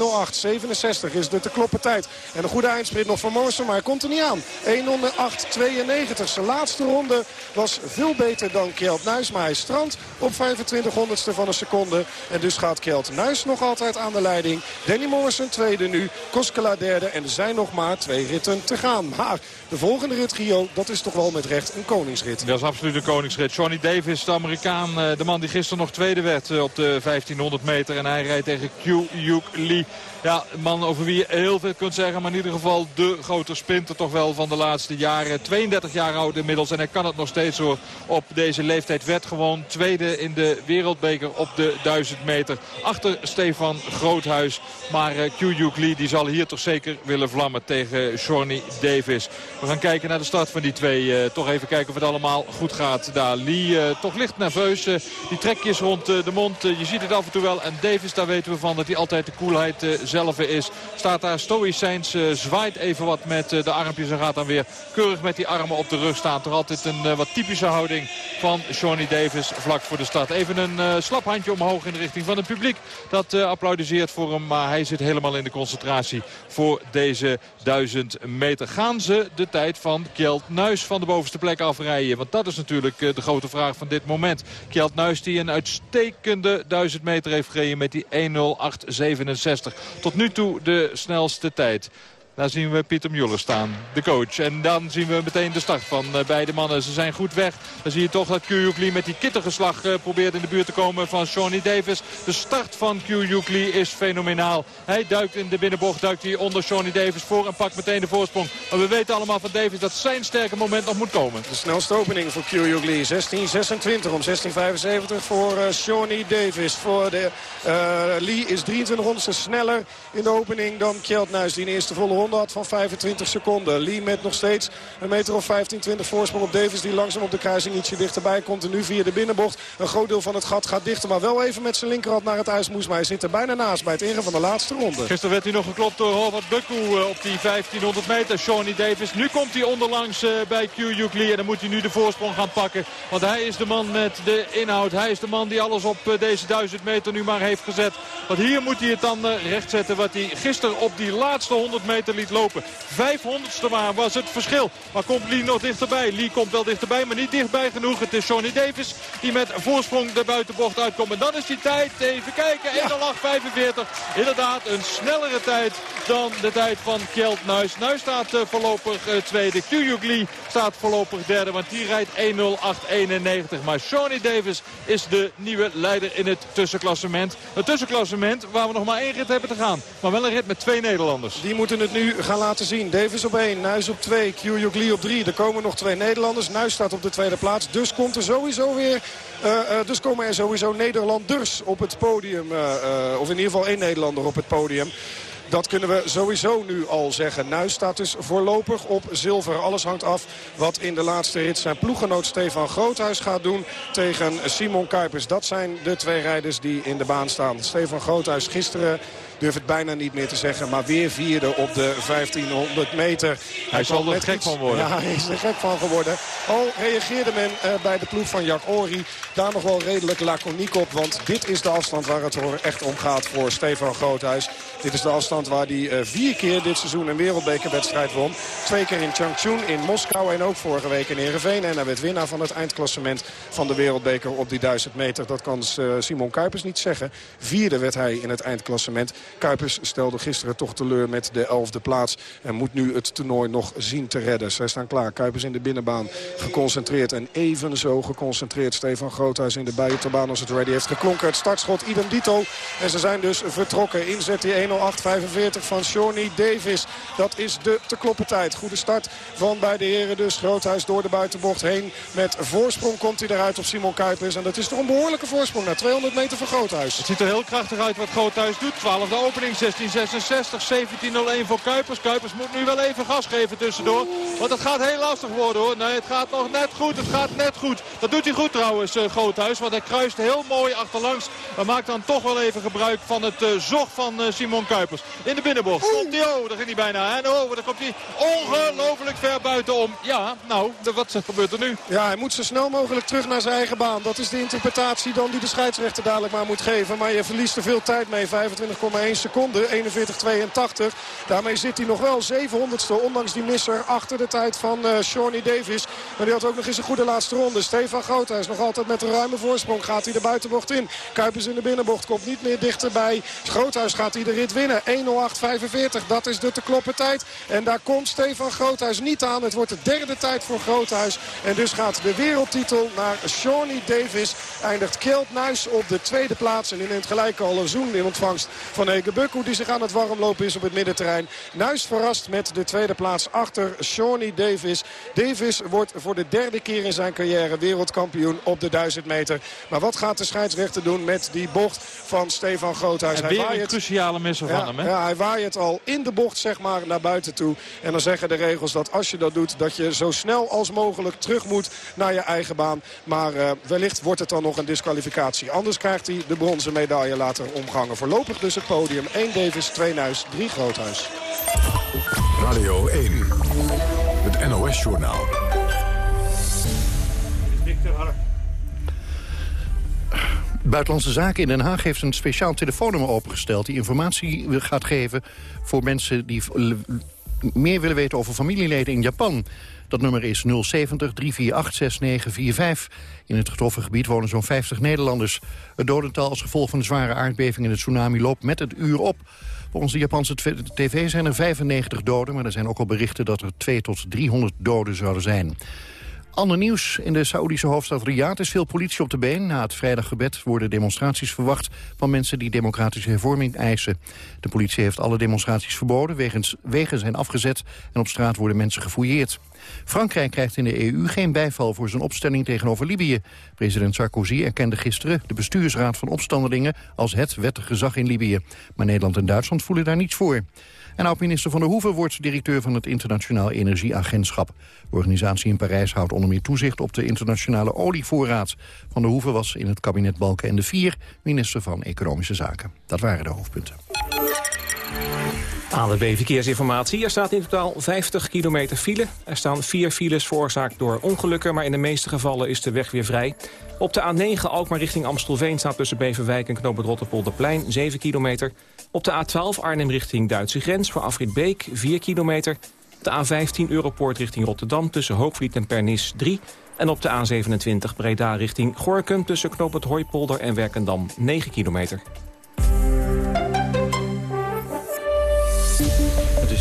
1.08.67 is de te kloppen tijd. En een goede eindsprint nog van Morrison, maar hij komt er niet aan. 1.08.92. Zijn laatste ronde was veel beter dan Kjeld Nuis. Maar hij strandt op 25 honderdste van een seconde. En dus gaat Kjeld Nuis nog altijd aan de Danny Morrison tweede nu. Koskela derde. En er zijn nog maar twee ritten te gaan. Maar de volgende rit, Gio, dat is toch wel met recht een koningsrit. Dat is absoluut een koningsrit. Johnny Davis, de Amerikaan, eh, de man die gisteren nog tweede werd eh, op de 1500 meter. En hij rijdt tegen Q-Yuk Lee. Ja, een man over wie je heel veel kunt zeggen. Maar in ieder geval de grote sprinter toch wel van de laatste jaren. 32 jaar oud inmiddels. En hij kan het nog steeds hoor. Op deze leeftijd werd gewoon tweede in de wereldbeker op de 1000 meter. Achter Stefan Groothuis. Maar uh, Q Lee die zal hier toch zeker willen vlammen tegen Johnny Davis. We gaan kijken naar de start van die twee. Uh, toch even kijken of het allemaal goed gaat daar. Lee uh, toch licht nerveus. die trekjes rond de mond. je ziet het af en toe wel. En Davis, daar weten we van dat hij altijd de koelheid zelf is. Staat daar stoïcijns, uh, zwaait even wat met uh, de armpjes en gaat dan weer keurig met die armen op de rug staan. Toch altijd een uh, wat typische houding van Shawnee Davis vlak voor de start. Even een slap handje omhoog in de richting van het publiek. Dat applaudisseert voor hem, maar hij zit helemaal in de concentratie voor deze duizend meter. Gaan ze de tijd van Kjeld Nuis van de bovenste plek afrijden? Want dat is natuurlijk de grote vraag van dit moment. Kjeld Nuis die een uitstekende duizend meter heeft gereden met die 1.08.67 tot nu toe de snelste tijd. Daar zien we Pieter Muller staan, de coach. En dan zien we meteen de start van uh, beide mannen. Ze zijn goed weg. Dan zie je toch dat Lee met die kittergeslag uh, probeert in de buurt te komen van Shawnee Davis. De start van Lee is fenomenaal. Hij duikt in de binnenbocht, duikt hij onder Shawnee Davis voor en pakt meteen de voorsprong. Maar we weten allemaal van Davis dat zijn sterke moment nog moet komen. De snelste opening voor Lee. 16.26 om 16.75 voor uh, Shawnee Davis. Voor de, Lee is 23 honderdste sneller in de opening dan Kjeld Nuis die in eerste volle had van 25 seconden. Lee met nog steeds een meter of 15, 20 voorsprong op Davis. Die langzaam op de kruising ietsje dichterbij komt. En nu via de binnenbocht. Een groot deel van het gat gaat dichter. Maar wel even met zijn linkerhand naar het ijs moest. Maar hij zit er bijna naast bij het ingaan van de laatste ronde. Gisteren werd hij nog geklopt door Robert Bukku eh, op die 1500 meter. Shawnee Davis. Nu komt hij onderlangs eh, bij Q Lee. En dan moet hij nu de voorsprong gaan pakken. Want hij is de man met de inhoud. Hij is de man die alles op eh, deze 1000 meter nu maar heeft gezet. Want hier moet hij het dan rechtzetten wat hij gisteren op die laatste 100 meter liet lopen. 500ste maar was het verschil. Maar komt Lee nog dichterbij? Lee komt wel dichterbij, maar niet dichtbij genoeg. Het is Shawnee Davis die met voorsprong de buitenbocht uitkomt. En dan is die tijd, even kijken, 1.08.45. Inderdaad, een snellere tijd dan de tijd van Kjeld Nuis. Nuis staat uh, voorlopig uh, tweede. Kyuyuk Lee staat voorlopig derde, want die rijdt 1.08.91. Maar Shawnee Davis is de nieuwe leider in het tussenklassement. Het tussenklassement waar we nog maar één rit hebben te gaan. Maar wel een rit met twee Nederlanders. Die moeten het nu gaan laten zien. Davis op 1, Nuis op 2, Kyuyuk Lee op 3. Er komen nog twee Nederlanders. Nuis staat op de tweede plaats. Dus komt er sowieso weer... Uh, uh, dus komen er sowieso Nederlanders op het podium. Uh, of in ieder geval één Nederlander op het podium. Dat kunnen we sowieso nu al zeggen. Nuis staat dus voorlopig op zilver. Alles hangt af wat in de laatste rit zijn ploeggenoot Stefan Groothuis gaat doen tegen Simon Kuipers. Dat zijn de twee rijders die in de baan staan. Stefan Groothuis gisteren durf het bijna niet meer te zeggen. Maar weer vierde op de 1500 meter. Hij, zal er gek van worden. Ja, hij is er gek van geworden. Al reageerde men uh, bij de ploeg van Jack Ori daar nog wel redelijk laconiek op. Want dit is de afstand waar het echt om gaat voor Stefan Groothuis. Dit is de afstand waar hij uh, vier keer dit seizoen een wereldbekerwedstrijd won. Twee keer in Changchun, in Moskou en ook vorige week in Ereveen. En hij werd winnaar van het eindklassement van de wereldbeker op die 1000 meter. Dat kan uh, Simon Kuipers niet zeggen. Vierde werd hij in het eindklassement. Kuipers stelde gisteren toch teleur met de elfde plaats. En moet nu het toernooi nog zien te redden. Zij staan klaar. Kuipers in de binnenbaan geconcentreerd. En even zo geconcentreerd Stefan Groothuis in de buitenbaan als het ready heeft geklonken. Het startschot idem dito. En ze zijn dus vertrokken. Inzet die 1.08.45 van Shawnee Davis. Dat is de te kloppen tijd. Goede start van beide heren dus. Groothuis door de buitenbocht heen. Met voorsprong komt hij eruit op Simon Kuipers. En dat is toch een behoorlijke voorsprong naar 200 meter van Groothuis. Het ziet er heel krachtig uit wat Groothuis doet. 12 opening 1666, 17.01 voor Kuipers. Kuipers moet nu wel even gas geven tussendoor. Want het gaat heel lastig worden hoor. Nee, het gaat nog net goed. Het gaat net goed. Dat doet hij goed trouwens, uh, Groothuis. Want hij kruist heel mooi achterlangs. Maar maakt dan toch wel even gebruik van het uh, zog van uh, Simon Kuipers. In de binnenbocht. Komt hij, oh, daar ging hij bijna. En oh, daar komt hij ongelooflijk ver buitenom. Ja, nou, wat gebeurt er nu? Ja, hij moet zo snel mogelijk terug naar zijn eigen baan. Dat is de interpretatie dan die de scheidsrechter dadelijk maar moet geven. Maar je verliest er veel tijd mee. 25,1 seconden, 41-82. Daarmee zit hij nog wel 700ste, ondanks die misser, achter de tijd van uh, Shawnee Davis. Maar die had ook nog eens een goede laatste ronde. Stefan Groothuis nog altijd met een ruime voorsprong. Gaat hij de buitenbocht in. Kuipers in de binnenbocht komt niet meer dichterbij. Groothuis gaat hij de rit winnen. 1.08.45, dat is de te kloppen tijd. En daar komt Stefan Groothuis niet aan. Het wordt de derde tijd voor Groothuis. En dus gaat de wereldtitel naar Shawnee Davis. Eindigt Kjeld Nuis op de tweede plaats. En in het gelijke al een zoen in ontvangst van Ege Bukku die zich aan het warmlopen is op het middenterrein. Nuis verrast met de tweede plaats achter Shawnee Davis. Davis wordt voor de derde keer in zijn carrière wereldkampioen op de 1000 meter. Maar wat gaat de scheidsrechter doen met die bocht van Stefan Groothuis? En weer een cruciale misser van hem. Hè? Ja, hij waait al in de bocht zeg maar naar buiten toe. En dan zeggen de regels dat als je dat doet... dat je zo snel als mogelijk terug moet naar je eigen baan. Maar uh, wellicht wordt het dan nog een disqualificatie. Anders krijgt hij de bronzen medaille later omgangen. Voorlopig dus het podium 1 Davis, 2 Nuis, 3 Groothuis. Radio 1, het NOS-journaal. Buitenlandse Zaken in Den Haag heeft een speciaal telefoonnummer opengesteld... die informatie gaat geven voor mensen die meer willen weten over familieleden in Japan. Dat nummer is 070 348 6945. In het getroffen gebied wonen zo'n 50 Nederlanders. Het dodental als gevolg van de zware aardbeving en het tsunami loopt met het uur op. Volgens de Japanse tv zijn er 95 doden... maar er zijn ook al berichten dat er 2 tot 300 doden zouden zijn. Ander nieuws. In de Saoedische hoofdstad Riyadh is veel politie op de been. Na het vrijdaggebed worden demonstraties verwacht van mensen die democratische hervorming eisen. De politie heeft alle demonstraties verboden, wegens, wegen zijn afgezet en op straat worden mensen gefouilleerd. Frankrijk krijgt in de EU geen bijval voor zijn opstelling tegenover Libië. President Sarkozy erkende gisteren de bestuursraad van opstandelingen als het wettige gezag in Libië. Maar Nederland en Duitsland voelen daar niets voor. En oud-minister Van der Hoeven wordt directeur van het Internationaal Energieagentschap. De organisatie in Parijs houdt onder meer toezicht op de internationale olievoorraad. Van der Hoeven was in het kabinet Balken en de Vier minister van Economische Zaken. Dat waren de hoofdpunten. ANWB Verkeersinformatie. Er staat in totaal 50 kilometer file. Er staan vier files veroorzaakt door ongelukken... maar in de meeste gevallen is de weg weer vrij. Op de A9 Alkmaar richting Amstelveen staat tussen Beverwijk en Knoop het Rotterpolderplein 7 kilometer. Op de A12 Arnhem richting Duitse grens voor Afrit Beek 4 kilometer. De A15 Europoort richting Rotterdam tussen Hoogvliet en Pernis 3. En op de A27 Breda richting Gorkum tussen Knoop het Hooipolder en Werkendam 9 kilometer.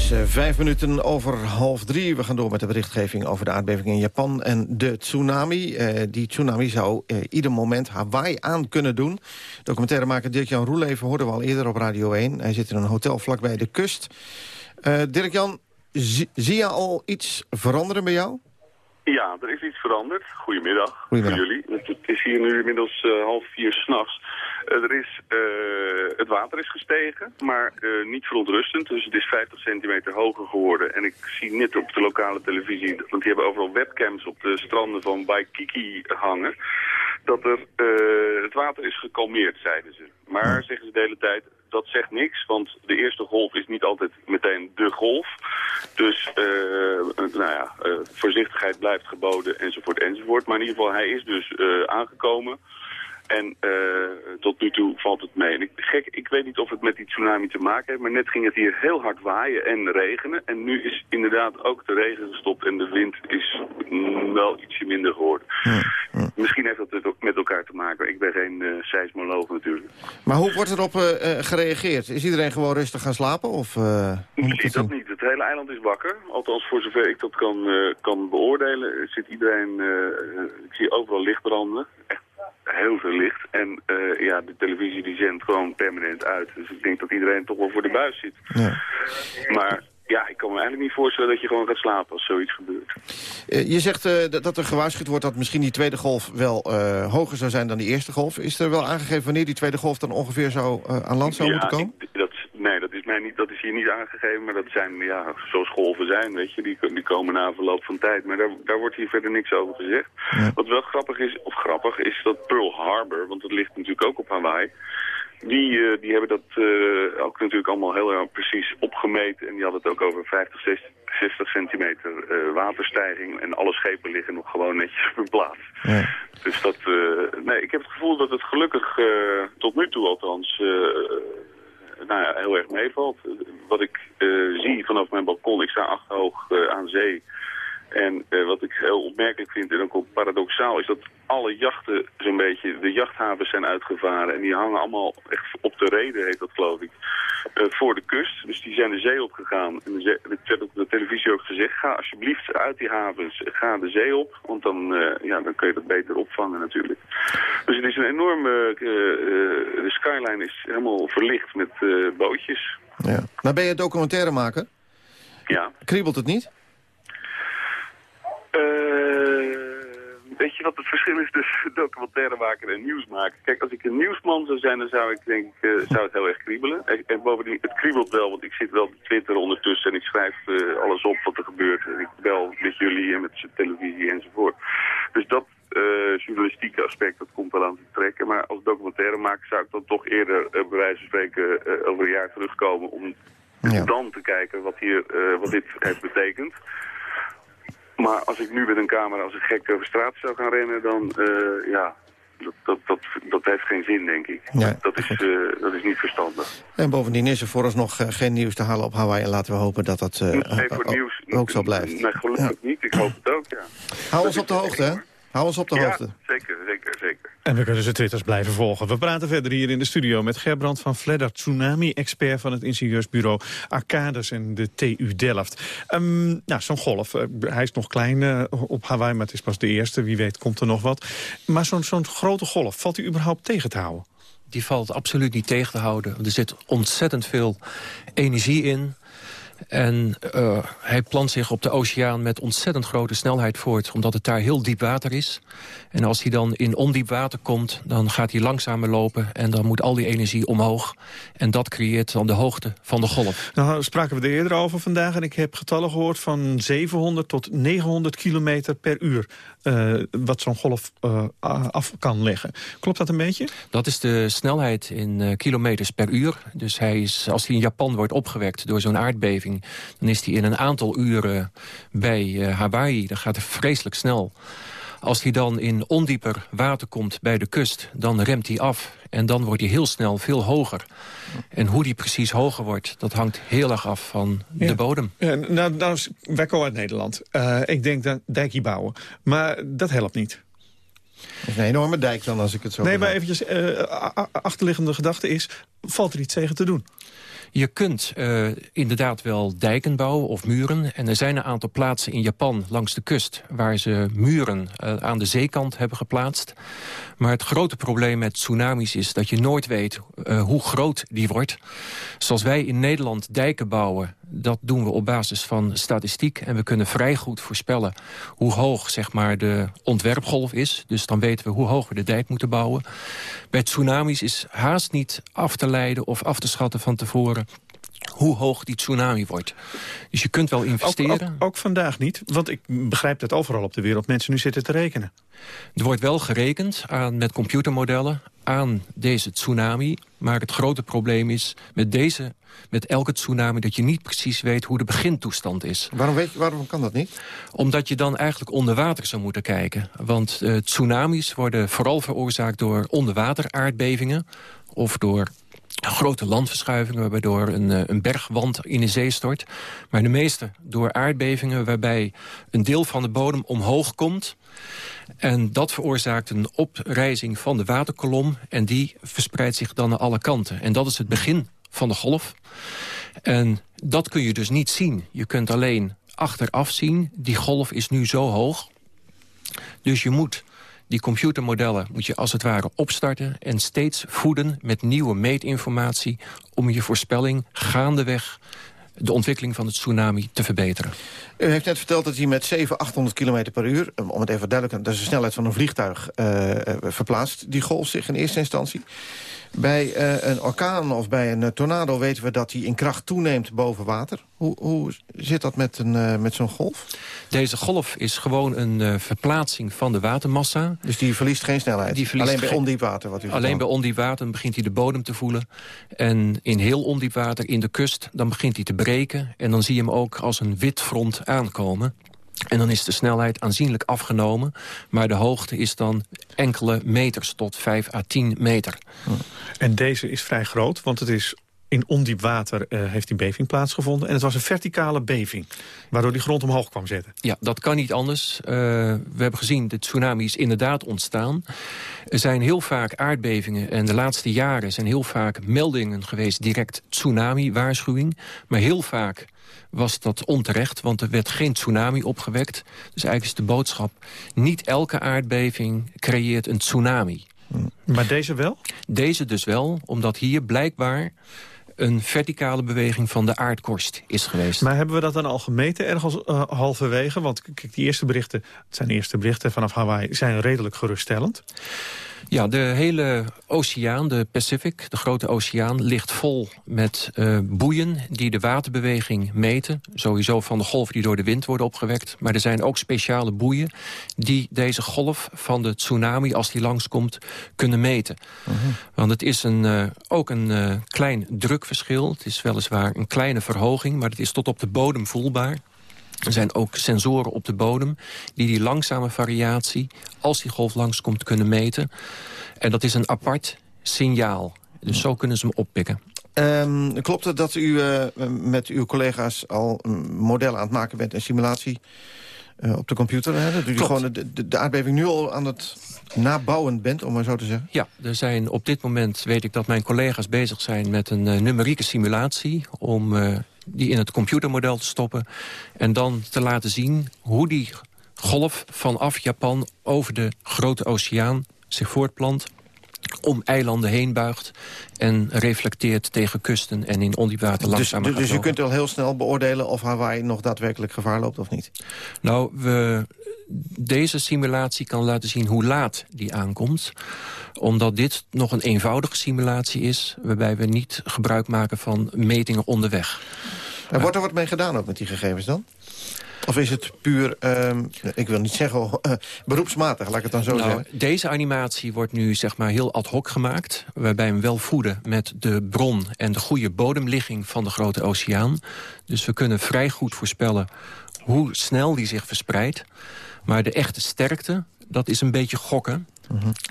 Is uh, vijf minuten over half drie. We gaan door met de berichtgeving over de aardbeving in Japan en de tsunami. Uh, die tsunami zou uh, ieder moment Hawaii aan kunnen doen. Documentairemaker Dirk-Jan Roeleven hoorden we al eerder op Radio 1. Hij zit in een hotel vlakbij de kust. Dirk-Jan, zie, zie je al iets veranderen bij jou? Ja, er is iets veranderd. Goedemiddag, Goedemiddag. voor jullie. Het, is hier nu inmiddels half vier s'nachts. Uh, er is, uh, het water is gestegen, maar niet verontrustend. Dus het is 50 centimeter hoger geworden. En ik zie net op de lokale televisie, want die hebben overal webcams op de stranden van Waikiki hangen, dat er, het water is gekalmeerd, zeiden ze. Maar, zeggen ze de hele tijd, dat zegt niks, want de eerste golf is niet altijd meteen de golf. Dus, uh, nou ja, uh, voorzichtigheid blijft geboden, enzovoort, enzovoort. Maar in ieder geval, hij is dus aangekomen. En uh, tot nu toe valt het mee. En ik, gek, ik weet niet of het met die tsunami te maken heeft, maar net ging het hier heel hard waaien en regenen. En nu is inderdaad ook de regen gestopt en de wind is wel ietsje minder geworden. Ja, ja. Misschien heeft dat het ook met elkaar te maken. Ik ben geen uh, seismoloog natuurlijk. Maar hoe wordt erop uh, gereageerd? Is iedereen gewoon rustig gaan slapen? Of, ik zie dat niet. Het hele eiland is wakker. Althans, voor zover ik dat kan, kan beoordelen, zit iedereen... ik zie overal lichtbranden. Echt heel veel licht. En uh, ja, de televisie die zendt gewoon permanent uit. Dus ik denk dat iedereen toch wel voor de buis zit. Ja. Maar ja, ik kan me eigenlijk niet voorstellen dat je gewoon gaat slapen als zoiets gebeurt. Uh, je zegt uh, dat er gewaarschuwd wordt dat misschien die tweede golf wel hoger zou zijn dan die eerste golf. Is er wel aangegeven wanneer die tweede golf dan ongeveer zou, aan land zou ja, moeten komen? Ik, dat, nee, niet, dat is hier niet aangegeven, maar dat zijn, ja, zoals golven zijn, weet je, die, die komen na verloop van tijd. Maar daar, daar wordt hier verder niks over gezegd. Ja. Wat wel grappig is, of grappig, is dat Pearl Harbor, want dat ligt natuurlijk ook op Hawaii, die, uh, die hebben dat uh, ook natuurlijk allemaal heel erg precies opgemeten. En die hadden het ook over 50, 60, 60 centimeter uh, waterstijging. En alle schepen liggen nog gewoon netjes op hun plaats. Ja. Dus dat, nee, ik heb het gevoel dat het gelukkig tot nu toe althans nou ja, heel erg meevalt. Wat ik uh, zie vanaf mijn balkon, ik sta achterhoog uh, aan zee. En uh, wat ik heel opmerkelijk vind en ook paradoxaal is dat alle jachten zo'n beetje, de jachthavens zijn uitgevaren. En die hangen allemaal echt op de reden, heet dat geloof ik, uh, voor de kust. Dus die zijn de zee opgegaan. En de ik heb op de televisie ook gezegd, ga alsjeblieft uit die havens, ga de zee op. Want dan, uh, ja, dan kun je dat beter opvangen natuurlijk. Dus het is een enorme, de skyline is helemaal verlicht met bootjes. Ja. Nou ben je documentaire maken? Ja. Kriebelt het niet? Uh, weet je wat het verschil is tussen documentaire maken en nieuws maken? Kijk, als ik een nieuwsman zou zijn, dan zou ik denk uh, zou het heel erg kriebelen. En, en, bovendien, het kriebelt wel, want ik zit wel op Twitter ondertussen en ik schrijf uh, alles op wat er gebeurt. En ik bel met jullie en met televisie enzovoort. Dus dat journalistieke aspect, dat komt wel aan te trekken. Maar als documentaire maken zou ik dan toch eerder, bij wijze van spreken, over een jaar terugkomen om ja. dan te kijken wat, hier, wat dit heeft betekend. Maar als ik nu met een camera als een gek over straat zou gaan rennen, dan uh, ja, dat, dat, dat, dat heeft geen zin, denk ik. Ja, dat, is, uh, dat is niet verstandig. En bovendien is er vooralsnog uh, geen nieuws te halen op Hawaii. En laten we hopen dat dat nee, voor nieuws, ook zo blijft. Nee, gelukkig ja. niet. Ik hoop het ook, ja. Hou ons op de hoogte, hè? Hou ons op de ja, hoogte. zeker, zeker, zeker. En we kunnen ze twitters blijven volgen. We praten verder hier in de studio met Gerbrand van Vledder... tsunami-expert van het ingenieursbureau Arcades en de TU Delft. Um, nou, zo'n golf, uh, hij is nog klein uh, op Hawaii, maar het is pas de eerste. Wie weet komt er nog wat. Maar zo'n zo'n grote golf, valt u überhaupt tegen te houden? Die valt absoluut niet tegen te houden. Er zit ontzettend veel energie in. En uh, hij plant zich op de oceaan met ontzettend grote snelheid voort... omdat het daar heel diep water is. En als hij dan in ondiep water komt, dan gaat hij langzamer lopen... en dan moet al die energie omhoog. En dat creëert dan de hoogte van de golf. Nou, spraken we er eerder over vandaag... en ik heb getallen gehoord van 700 tot 900 kilometer per uur... Uh, wat zo'n golf uh, af kan leggen. Klopt dat een beetje? Dat is de snelheid in uh, kilometers per uur. Dus hij is, als hij in Japan wordt opgewekt door zo'n aardbeving... dan is hij in een aantal uren bij Hawaii. Dan gaat het vreselijk snel. Als hij dan in ondieper water komt bij de kust, dan remt hij af. En dan wordt hij heel snel veel hoger. En hoe die precies hoger wordt, dat hangt heel erg af van de bodem. Ja, nou, nou, wij komen uit Nederland. Uh, ik denk dat dijkje bouwen. Maar dat helpt niet. Dat is een enorme dijk dan, als ik het zo Nee, maar eventjes, uh, achterliggende gedachte is... valt er iets tegen te doen? Je kunt uh, inderdaad wel dijken bouwen of muren. En er zijn een aantal plaatsen in Japan langs de kust... waar ze muren uh, aan de zeekant hebben geplaatst. Maar het grote probleem met tsunamis is dat je nooit weet uh, hoe groot die wordt. Zoals wij in Nederland dijken bouwen, dat doen we op basis van statistiek. En we kunnen vrij goed voorspellen hoe hoog zeg maar, de ontwerpgolf is. Dus dan weten we hoe hoog we de dijk moeten bouwen. Bij tsunamis is haast niet af te leiden of af te schatten van tevoren hoe hoog die tsunami wordt. Dus je kunt wel investeren. Ook, ook, ook, vandaag niet, want ik begrijp dat overal op de wereld mensen nu zitten te rekenen. Er wordt wel gerekend aan, met computermodellen aan deze tsunami. Maar het grote probleem is met, deze, met elke tsunami... dat je niet precies weet hoe de begintoestand is. Waarom, weet je, waarom kan dat niet? Omdat je dan eigenlijk onder water zou moeten kijken. Want uh, tsunamis worden vooral veroorzaakt door onderwateraardbevingen... of door grote landverschuivingen... waardoor een, eh, een bergwand in de zee stort. Maar de meeste door aardbevingen waarbij een deel van de bodem omhoog komt... En dat veroorzaakt een oprijzing van de waterkolom... en die verspreidt zich dan naar alle kanten. En dat is het begin van de golf. En dat kun je dus niet zien. Je kunt alleen achteraf zien, die golf is nu zo hoog. Dus je moet die computermodellen moet je als het ware opstarten... en steeds voeden met nieuwe meetinformatie... om je voorspelling gaandeweg de ontwikkeling van het tsunami te verbeteren. U heeft net verteld dat hij met 700, 800 km per uur... om het even duidelijk dat is de snelheid van een vliegtuig uh, verplaatst... die golf zich in eerste instantie. Bij uh, een orkaan of bij een tornado weten we dat hij in kracht toeneemt boven water. Hoe, hoe zit dat met, een, uh, met zo'n golf? Deze golf is gewoon een uh, verplaatsing van de watermassa. Dus die verliest geen snelheid? Die alleen bij ondiep water? Wat u alleen vertelt. bij ondiep water begint hij de bodem te voelen. En in heel ondiep water, in de kust, dan begint hij te breken. En dan zie je hem ook als een wit front aankomen. En dan is de snelheid aanzienlijk afgenomen. Maar de hoogte is dan enkele meters tot 5 à 10 meter. En deze is vrij groot, want het is in ondiep water uh, heeft die beving plaatsgevonden. En het was een verticale beving, waardoor die grond omhoog kwam zetten. Ja, dat kan niet anders. Uh, we hebben gezien, de tsunami is inderdaad ontstaan. Er zijn heel vaak aardbevingen en de laatste jaren zijn heel vaak meldingen geweest... direct tsunami-waarschuwing. Maar heel vaak was dat onterecht, want er werd geen tsunami opgewekt. Dus eigenlijk is de boodschap, niet elke aardbeving creëert een tsunami. Maar deze wel? Deze dus wel, omdat hier blijkbaar een verticale beweging van de aardkorst is geweest. Maar hebben we dat dan al gemeten ergens uh, halverwege? Want kijk, die eerste berichten, het zijn de eerste berichten vanaf Hawaii, zijn redelijk geruststellend. Ja, de hele oceaan, de Pacific, de grote oceaan... ligt vol met uh, boeien die de waterbeweging meten. Sowieso van de golven die door de wind worden opgewekt. Maar er zijn ook speciale boeien die deze golf van de tsunami... als die langskomt, kunnen meten. Uh -huh. Want het is een, uh, ook een uh, klein drukverschil. Het is weliswaar een kleine verhoging, maar het is tot op de bodem voelbaar. Er zijn ook sensoren op de bodem die die langzame variatie... als die golf langskomt kunnen meten. En dat is een apart signaal. Dus zo kunnen ze hem oppikken. Um, klopt het dat u uh, met uw collega's al modellen aan het maken bent... en simulatie uh, op de computer? Hè? Dat u gewoon de, de, de aardbeving nu al aan het nabouwen bent, om maar zo te zeggen? Ja, er zijn op dit moment weet ik dat mijn collega's bezig zijn... met een uh, numerieke simulatie om die in het computermodel te stoppen... en dan te laten zien hoe die golf vanaf Japan over de grote oceaan zich voortplant om eilanden heen buigt... en reflecteert tegen kusten en in ondiepwater Dus, dus, dus u kunt al heel snel beoordelen of Hawaii nog daadwerkelijk gevaar loopt of niet? Nou, we, deze simulatie kan laten zien hoe laat die aankomt. Omdat dit nog een eenvoudige simulatie is... waarbij we niet gebruik maken van metingen onderweg. En wordt er wat mee gedaan ook met die gegevens dan? Of is het puur, ehm, ik wil niet zeggen eh, beroepsmatig, laat ik het dan zo Nou, zeggen? deze animatie wordt nu zeg maar heel ad hoc gemaakt... waarbij we wel voeden met de bron en de goede bodemligging van de grote oceaan. Dus we kunnen vrij goed voorspellen hoe snel die zich verspreidt. Maar de echte sterkte, dat is een beetje gokken.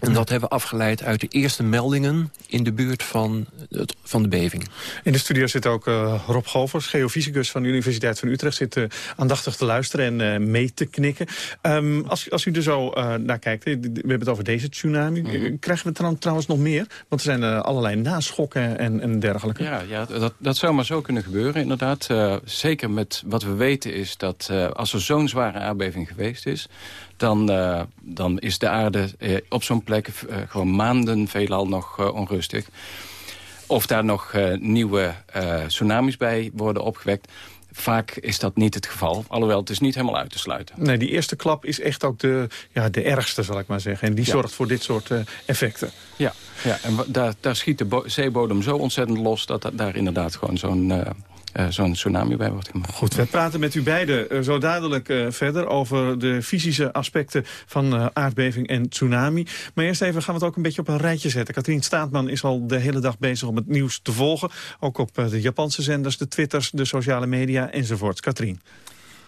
En dat hebben we afgeleid uit de eerste meldingen... in de buurt van, het, van de beving. In de studio zit ook eh, Rob Govers, geofysicus van de Universiteit van Utrecht. Zit eh, aandachtig te luisteren en eh, mee te knikken. Ehm, als, als u er zo eh, naar kijkt, we hebben het over deze tsunami. Eh, Krijgen we trouw- trouwens nog meer? Want er zijn eh, allerlei naschokken en, en dergelijke. Ja, ja dat, dat zou maar zo kunnen gebeuren, inderdaad. Eh, zeker met wat we weten is dat eh, als er zo'n zware aardbeving geweest is... dan, eh, dan is de aarde eh, op zo'n plek eh, gewoon maanden veelal nog onrustig. Of daar nog nieuwe tsunamis bij worden opgewekt... Vaak is dat niet het geval, alhoewel het is niet helemaal uit te sluiten. Nee, die eerste klap is echt ook de, ja, de ergste, zal ik maar zeggen. En die Ja. zorgt voor dit soort effecten. Ja, ja en daar, daar schiet de bo- zeebodem zo ontzettend los... dat da- daar inderdaad gewoon zo'n zo'n tsunami bij wordt gemaakt. Goed, we praten met u beiden eh, zo dadelijk eh, verder... over de fysische aspecten van eh, aardbeving en tsunami. Maar eerst even gaan we het ook een beetje op een rijtje zetten. Katrien Staatman is al de hele dag bezig om het nieuws te volgen. Ook op eh, de Japanse zenders, de twitters, de sociale media enzovoorts. Katrien.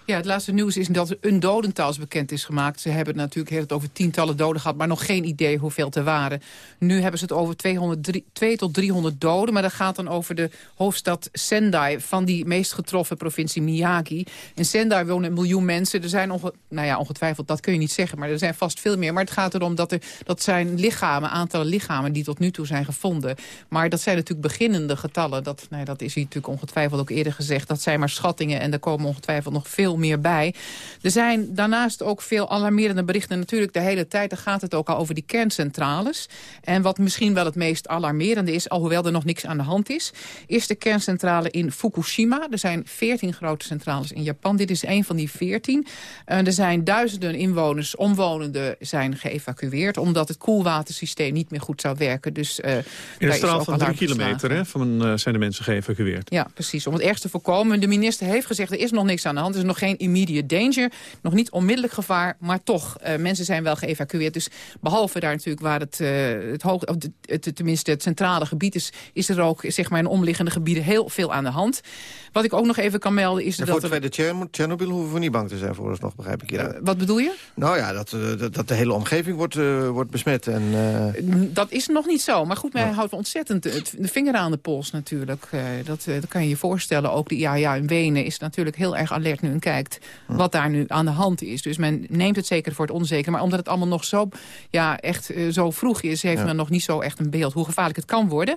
Ja, het laatste nieuws is dat een dodental bekend is gemaakt. Ze hebben natuurlijk het over tientallen doden gehad... maar nog geen idee hoeveel er waren. Nu hebben ze het over 200, 2 tot 300 doden... maar dat gaat dan over de hoofdstad Sendai... van die meest getroffen provincie Miyagi. In Sendai wonen een miljoen mensen. Er zijn onge, nou ja, ongetwijfeld, dat kun je niet zeggen... maar er zijn vast veel meer. Maar het gaat erom dat er dat zijn lichamen, aantallen lichamen... die tot nu toe zijn gevonden. Maar dat zijn natuurlijk beginnende getallen. Dat, nou dat is hier natuurlijk ongetwijfeld ook eerder gezegd. Dat zijn maar schattingen en er komen ongetwijfeld nog veel meer bij. Er zijn daarnaast ook veel alarmerende berichten. Natuurlijk de hele tijd dan gaat het ook al over die kerncentrales. En wat misschien wel het meest alarmerende is... alhoewel er nog niks aan de hand is... is de kerncentrale in Fukushima. Er zijn veertien grote centrales in Japan. Dit is een van die veertien. er zijn duizenden inwoners, omwonenden zijn geëvacueerd... omdat het koelwatersysteem niet meer goed zou werken. Dus, eh, In een straal van drie kilometer hè, van, eh, zijn de mensen geëvacueerd. Ja, precies. Om het ergste te voorkomen. De minister heeft gezegd, er is nog niks aan de hand. Er is nog geen immediate danger. Nog niet onmiddellijk gevaar, maar toch. eh, mensen zijn wel geëvacueerd. Dus behalve daar natuurlijk waar het, eh, het, hoog, of de- het, tenminste het centrale gebied is... is er ook zeg maar, in omliggende gebieden heel veel aan de hand. Wat ik ook nog even kan melden is En dat... voor er- tweede Tjerno- Tsjernobyl hoeven we niet bang te zijn vooralsnog, begrijp ik hieruit. wat bedoel je? Nou ja, dat, eh, dat, dat de hele omgeving wordt, eh, wordt besmet. En, eh, Dat is nog niet zo. Maar goed, mij houdt ontzettend de vinger aan de pols natuurlijk. Eh, dat, eh, dat kan je je voorstellen. Ook de IAA in Wenen is natuurlijk heel erg alert nu en kijkt wat daar nu aan de hand is. Dus men neemt het zeker voor het onzeker. Maar omdat het allemaal nog zo, ja, echt eh, zo vroeg is... heeft Ja. men nog niet zo echt een beeld hoe gevaarlijk het kan worden.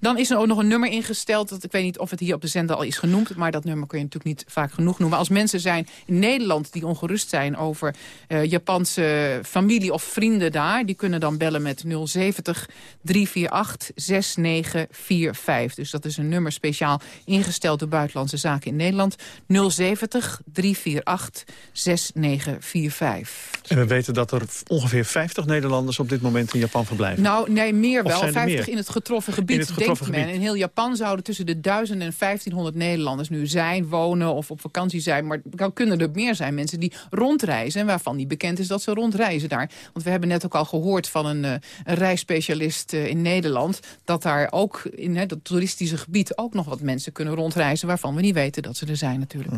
Dan is er ook nog een nummer ingesteld. Dat, ik weet niet of het hier op de zender al is genoemd. Maar dat nummer kun je natuurlijk niet vaak genoeg noemen. Als mensen zijn in Nederland die ongerust zijn over eh, Japanse familie of vrienden daar... die kunnen dan bellen met 070 348 6945. Dus dat is een nummer speciaal ingesteld door Buitenlandse Zaken in Nederland. 070 348 6945. En we weten dat er ongeveer 50 Nederlanders op dit moment in Japan verblijven. Nou, nee, meer wel. zijn er 50 meer? in het getroffen gebied, In het getroffen denkt men. gebied. In heel Japan zouden tussen de 1000 en 1500 Nederlanders nu zijn, wonen of op vakantie zijn. Maar er kunnen er meer zijn mensen die rondreizen... en waarvan niet bekend is dat ze rondreizen daar. Want we hebben net ook al gehoord van een, eh, een reisspecialist eh, in Nederland... dat daar ook in hè, dat toeristische gebied ook nog wat mensen kunnen rondreizen... waarvan we niet weten dat ze er zijn natuurlijk.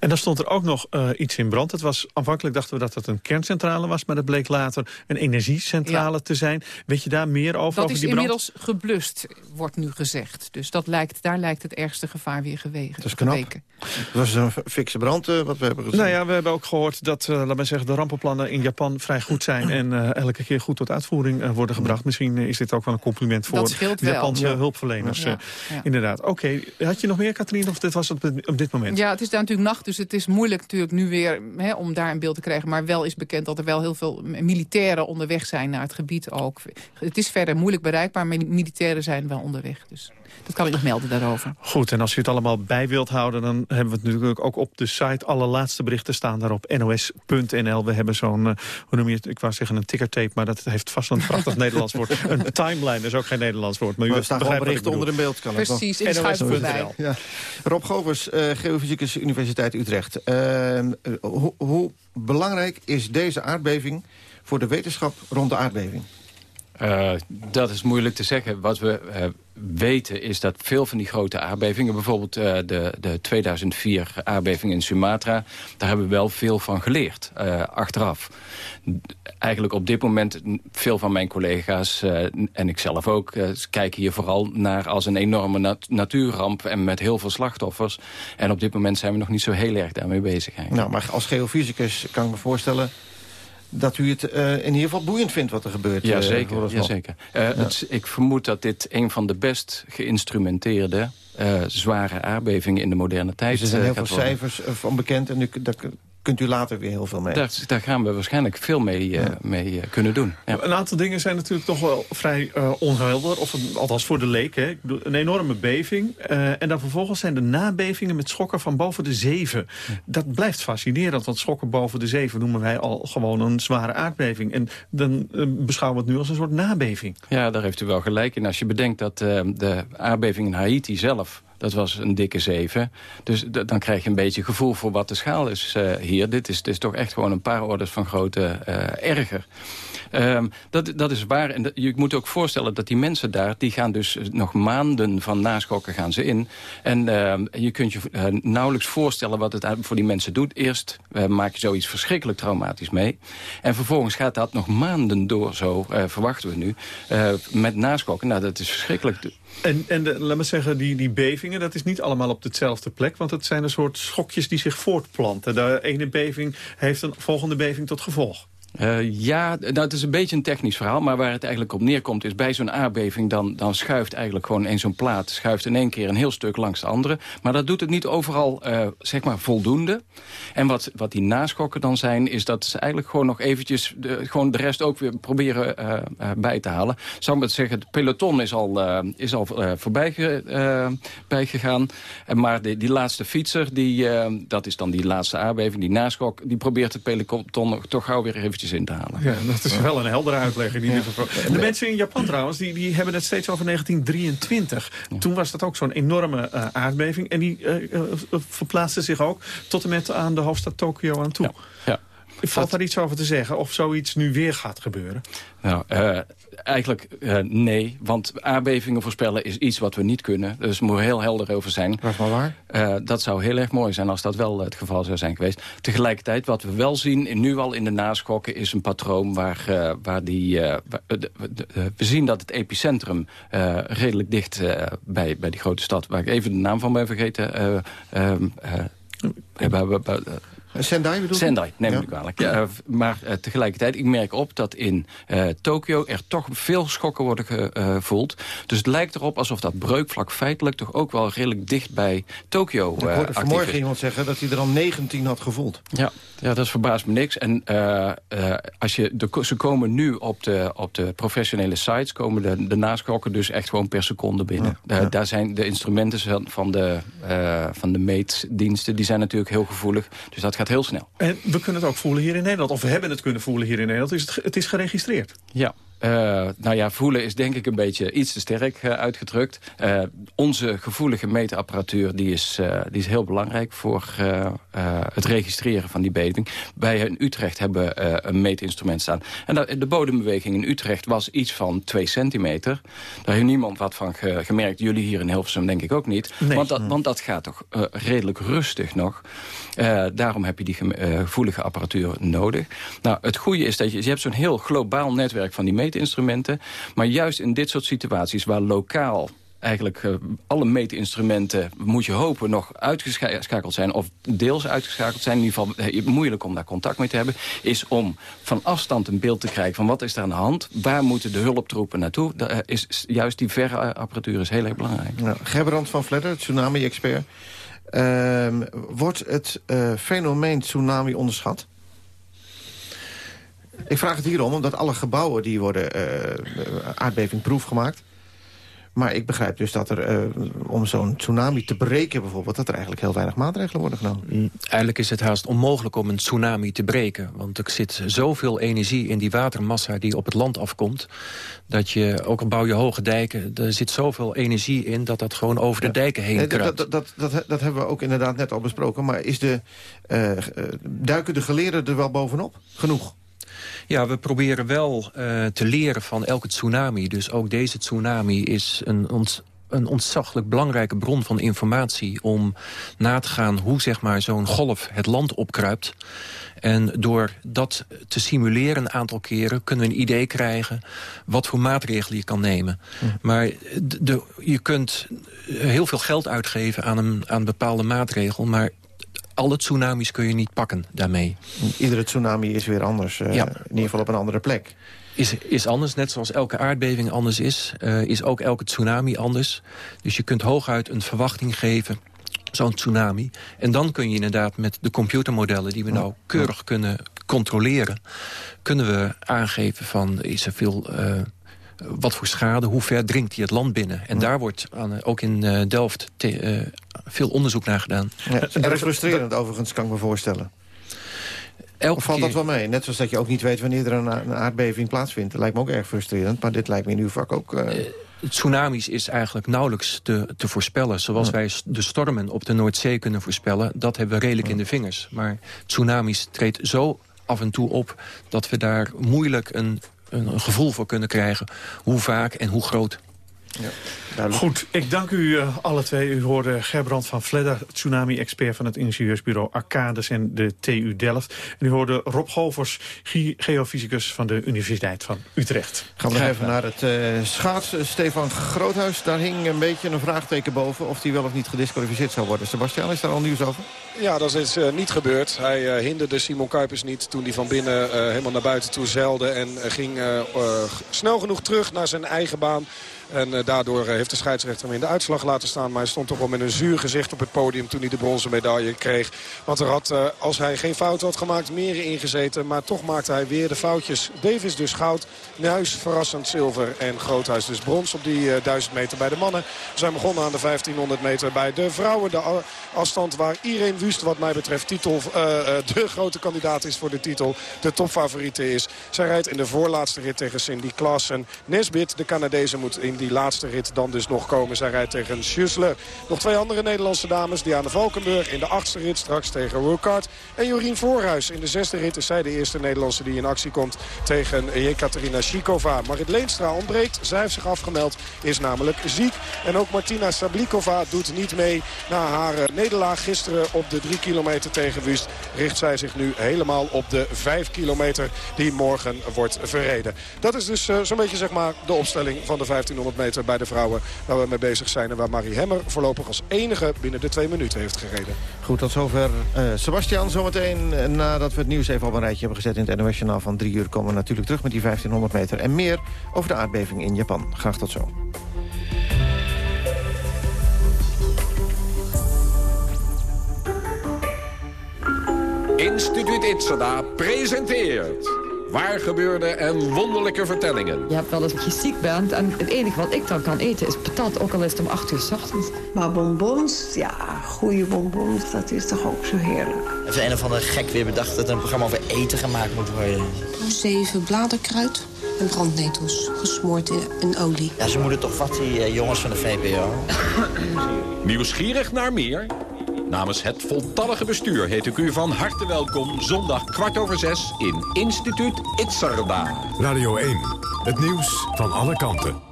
En dan stond er ook nog eh, iets in brand. Het was, aanvankelijk dachten we dat het een kerncentrale was... maar dat bleek later een energiecentrale te zijn. Weet je daar meer over, Dat over is die brand? inmiddels geblust, wordt nu gezegd. Dus dat lijkt, daar lijkt het ergste gevaar weer gewegen. dat is knap. geweken. Het was een fikse brand eh, wat we hebben gezien. Nou ja, we hebben ook gehoord dat uh, laat maar zeggen, de rampenplannen in Japan vrij goed zijn... en uh, elke keer goed tot uitvoering uh, worden gebracht. Misschien is dit ook wel een compliment voor de Japanse wel. hulpverleners. Ja, ja. Inderdaad. Oké, okay. had je nog meer, Katrien, of dit was op dit, op dit moment? Ja, het is daar natuurlijk nacht, dus het, is moeilijk natuurlijk nu weer hè, om daar een beeld te krijgen. Maar wel is bekend dat er wel heel veel militairen onderweg zijn naar het gebied ook. Het is verder moeilijk bereikbaar, maar militairen zijn wel onderweg. Dus dat kan ik nog melden daarover. Goed, en als u het allemaal bij wilt houden... dan hebben we het natuurlijk ook op de site. Alle laatste berichten staan daar op nos.nl. We hebben zo'n, uh, hoe noem je het? Ik wou zeggen een tickertape... maar dat heeft vast een prachtig Nederlands woord. Een timeline is ook geen Nederlands woord. Maar, maar u staan gewoon berichten onder een beeld. Kan Precies, in nos.nl. Ja. Rob Govers, uh, Geofysicus Universiteit Utrecht. Uh, hoe, hoe belangrijk is deze aardbeving voor de wetenschap rond de aardbeving? Uh, dat is moeilijk te zeggen. Wat we uh, weten is dat veel van die grote aardbevingen... bijvoorbeeld uh, de, de 2004 aardbeving in Sumatra... daar hebben we wel veel van geleerd, achteraf. Eigenlijk op dit moment, veel van mijn collega's... en ik zelf ook, kijken hier vooral naar als een enorme nat natuurramp... en met heel veel slachtoffers. En op dit moment zijn we nog niet zo heel erg daarmee bezig. Nou, maar als geofysicus kan ik me voorstellen dat u het uh, in ieder geval boeiend vindt wat er gebeurt. Ja, zeker. Uh, ja, zeker. Uh, ja. Het, ik vermoed dat dit een van de best geïnstrumenteerde... zware aardbevingen in de moderne tijd dus er zijn heel veel cijfers van bekend... en u, dat kunt u later weer heel veel mee. Daar, daar gaan we waarschijnlijk veel mee, ja. uh, mee uh, kunnen doen. Ja. Een aantal dingen zijn natuurlijk toch wel vrij uh, onhelder. Of althans voor de leek. Hè. Een enorme beving. en dan vervolgens zijn de nabevingen met schokken van boven de zeven. Ja. Dat blijft fascinerend. Want schokken boven de zeven noemen wij al gewoon een zware aardbeving. En dan beschouwen we het nu als een soort nabeving. Ja, daar heeft u wel gelijk in. Als je bedenkt dat de aardbeving in Haiti zelf dat was een dikke zeven. Dus dan krijg je een beetje gevoel voor wat de schaal is uh, hier. Dit is, dit is toch echt gewoon een paar orders van grootte uh, erger. Um, dat, dat is waar. En je moet ook voorstellen dat die mensen daar... die gaan dus nog maanden van naschokken gaan ze in. En uh, je kunt je uh, nauwelijks voorstellen wat het voor die mensen doet. Eerst uh, maak je zoiets verschrikkelijk traumatisch mee. En vervolgens gaat dat nog maanden door, zo verwachten we nu. met naschokken, nou dat is verschrikkelijk. En, en laat maar zeggen, die, die bevingen, dat is niet allemaal op dezelfde plek. Want het zijn een soort schokjes die zich voortplanten. De ene beving heeft een volgende beving tot gevolg. Uh, ja, nou, het is een beetje een technisch verhaal. Maar waar het eigenlijk op neerkomt is bij zo'n aardbeving... Dan, dan schuift eigenlijk gewoon in zo'n plaat... schuift in één keer een heel stuk langs de andere. Maar dat doet het niet overal uh, zeg maar voldoende. En wat, wat die naschokken dan zijn... is dat ze eigenlijk gewoon nog eventjes... De, gewoon de rest ook weer proberen uh, bij te halen. Zou ik maar zeggen, het peloton is al, is al voorbij ge, bijgegaan. Maar die, die laatste fietser, die, dat is dan die laatste aardbeving... die naschok, die probeert het peloton toch gauw weer eventjes in te halen. Ja, dat is wel een heldere uitleg in ieder geval. De mensen in Japan trouwens, die, die hebben het steeds over 1923. Toen was dat ook zo'n enorme uh, aardbeving. En die uh, verplaatste zich ook tot en met aan de hoofdstad Tokio aan toe. Ja. ja. Valt daar iets over te zeggen? Of zoiets nu weer gaat gebeuren? Nou, uh, eigenlijk uh, nee. Want aardbevingen voorspellen is iets wat we niet kunnen. Dus moet heel helder over zijn. Dat is maar waar. Uh, dat zou heel erg mooi zijn als dat wel het geval zou zijn geweest. Tegelijkertijd, wat we wel zien, nu al in de naschokken... is een patroon waar, waar die... Waar, we zien dat het epicentrum redelijk dicht bij, bij die grote stad... waar ik even de naam van ben vergeten... Sendai bedoel Sendai, neem ja. ik kwalijk. Ja, uh, maar uh, tegelijkertijd, ik merk op dat in uh, Tokio er toch veel schokken worden gevoeld. dus het lijkt erop alsof dat breukvlak feitelijk toch ook wel redelijk dicht bij Tokio Ik hoorde vanmorgen is. iemand zeggen dat hij er al 19 had gevoeld. Ja, ja dat verbaast me niks. En als je de, ze komen nu op de, op de professionele sites, komen de, de naschokken dus echt gewoon per seconde binnen. Ja, ja. Daar zijn de instrumenten van de, van de meetdiensten, die zijn natuurlijk heel gevoelig. Dus dat gaat heel snel. En we kunnen het ook voelen hier in Nederland. Of we hebben het kunnen voelen hier in Nederland. Is het, het is geregistreerd. Ja, Uh, nou ja, voelen is denk ik een beetje iets te sterk uh, uitgedrukt. Uh, onze gevoelige meetapparatuur die is, die is heel belangrijk voor het registreren van die beving. Wij in Utrecht hebben een meetinstrument staan. En de, de bodembeweging in Utrecht was iets van 2 centimeter. Daar heeft niemand wat van ge, gemerkt. Jullie hier in Hilversum denk ik ook niet. Nee. Want, dat, want dat gaat toch redelijk rustig nog. daarom heb je die gevoelige apparatuur nodig. Nou, het goede is dat je, je hebt zo'n heel globaal netwerk van die meetinstrumenten. Maar juist in dit soort situaties waar lokaal eigenlijk uh, alle meetinstrumenten, moet je hopen, nog uitgeschakeld zijn... of deels uitgeschakeld zijn, in ieder geval uh, moeilijk om daar contact mee te hebben... is om van afstand een beeld te krijgen van wat is er aan de hand... waar moeten de hulptroepen naartoe. Uh, is, juist die verre apparatuur is heel erg belangrijk. Nou, Gerbrand van Vledder, tsunami-expert. Ehm, wordt het fenomeen tsunami onderschat? Ik vraag het hierom, omdat alle gebouwen die worden uh, aardbevingproef gemaakt... Maar ik begrijp dus dat er, uh, om zo'n tsunami te breken bijvoorbeeld... dat er eigenlijk heel weinig maatregelen worden genomen. Mm, eigenlijk is het haast onmogelijk om een tsunami te breken. Want er zit zoveel energie in die watermassa die op het land afkomt... dat je, ook al bouw je hoge dijken... er zit zoveel energie in dat dat gewoon over de dijken heen kruipt. Dat, dat, dat, dat, hebben we ook inderdaad net al besproken. Maar is de, uh, duiken de geleerden er wel bovenop? Genoeg? Ja, we proberen wel uh, te leren van elke tsunami. Dus ook deze tsunami is een, een ontzaglijk belangrijke bron van informatie... om na te gaan hoe zeg maar, zo'n golf het land opkruipt. En door dat te simuleren een aantal keren... kunnen we een idee krijgen wat voor maatregelen je kan nemen. Hm. Maar de, je kunt heel veel geld uitgeven aan een, aan een bepaalde maatregel... maar alle tsunamis kun je niet pakken daarmee. Iedere tsunami is weer anders, uh, in ieder geval op een andere plek. Is, is anders, net zoals elke aardbeving anders is... Uh, is ook elke tsunami anders. Dus je kunt hooguit een verwachting geven zo'n tsunami. En dan kun je inderdaad met de computermodellen... die we nou keurig kunnen controleren... kunnen we aangeven van is er veel... Uh, wat voor schade, hoe ver dringt hij het land binnen. En daar wordt aan, ook in uh, Delft te, uh, veel onderzoek naar gedaan. Ja, erg frustrerend overigens, kan ik me voorstellen. Elke of valt dat wel mee? Net zoals dat je ook niet weet wanneer er een, een aardbeving plaatsvindt. Dat lijkt me ook erg frustrerend, maar dit lijkt me in uw vak ook... Uh... tsunamis is eigenlijk nauwelijks te, te voorspellen. Zoals wij de stormen op de Noordzee kunnen voorspellen... dat hebben we redelijk in de vingers. Maar tsunamis treedt zo af en toe op... dat we daar moeilijk een, een, gevoel voor kunnen krijgen... hoe vaak en hoe groot. Ja. Goed, ik dank u uh, alle twee. U hoorde Gerbrand van Vledder, tsunami-expert van het ingenieursbureau Arcades en de TU Delft. En u hoorde Rob Govers, geofysicus van de Universiteit van Utrecht. Gaan we nog even naar het uh, schaatsen. Stefan Groothuis, daar hing een beetje een vraagteken boven... of hij wel of niet gedisqualificeerd zou worden. Sebastian, is daar al nieuws over? Ja, dat is uh, niet gebeurd. Hij hinderde Simon Kuipers niet toen hij van binnen helemaal naar buiten toe zeilde... en ging snel genoeg terug naar zijn eigen baan... En uh, daardoor heeft de scheidsrechter hem in de uitslag laten staan. Maar hij stond toch wel met een zuur gezicht op het podium toen hij de bronzen medaille kreeg. Want er had, uh, als hij geen fout had gemaakt, meer ingezeten. Maar toch maakte hij weer de foutjes. Davis dus goud, Nuis verrassend zilver en Groothuis dus brons op die uh, 1000 meter bij de mannen. We zijn begonnen aan de 1500 meter bij de vrouwen. De afstand waar Irene Wust wat mij betreft titel, de grote kandidaat is voor de titel. De topfavoriete is. Zij rijdt in de voorlaatste rit tegen Cindy Klassen. Nesbit, de Canadese, moet in die laatste rit dan dus nog komen. Zij rijdt tegen Schussler. Nog twee andere Nederlandse dames. Diana Valkenburg in de achtste rit straks tegen Rukart. En Jorien Voorhuis in de zesde rit is zij de eerste Nederlandse die in actie komt tegen Jekaterina Shikova. Marit Leenstra ontbreekt. Zij heeft zich afgemeld. Is namelijk ziek. En ook Martina Sablikova doet niet mee. Na haar eh, nederlaag gisteren op de drie kilometer tegen Wust... richt zij zich nu helemaal op de vijf kilometer die morgen wordt verreden. Dat is dus uh, zo'n beetje zeg maar, de opstelling van de 1500 meter bij de vrouwen waar we mee bezig zijn. En waar Marie Hemmer voorlopig als enige binnen de twee minuten heeft gereden. Goed, tot zover uh, Sebastian. Zometeen eh, nadat we het nieuws even op een rijtje hebben gezet in het NOS Journaal van drie uur... komen we natuurlijk terug met die 1500 meter en meer over de aardbeving in Japan. Graag tot zo. Instituut Itzada presenteert... Waar gebeurde en wonderlijke vertellingen. Je hebt wel eens dat je ziek bent en het enige wat ik dan kan eten is patat, ook al is het om 8 uur s ochtends. Maar bonbons, ja, goede bonbons, dat is toch ook zo heerlijk. Even een of andere gek weer bedacht dat er een programma over eten gemaakt moet worden. Zeven bladerkruid en brandnetels, gesmoord in olie. Ja, ze moeten toch wat, die uh, jongens van de VPO. Nieuwsgierig naar meer? Namens het voltallige bestuur heet ik u van harte welkom... zondag kwart over zes in Instituut Itzarda. Radio 1, het nieuws van alle kanten.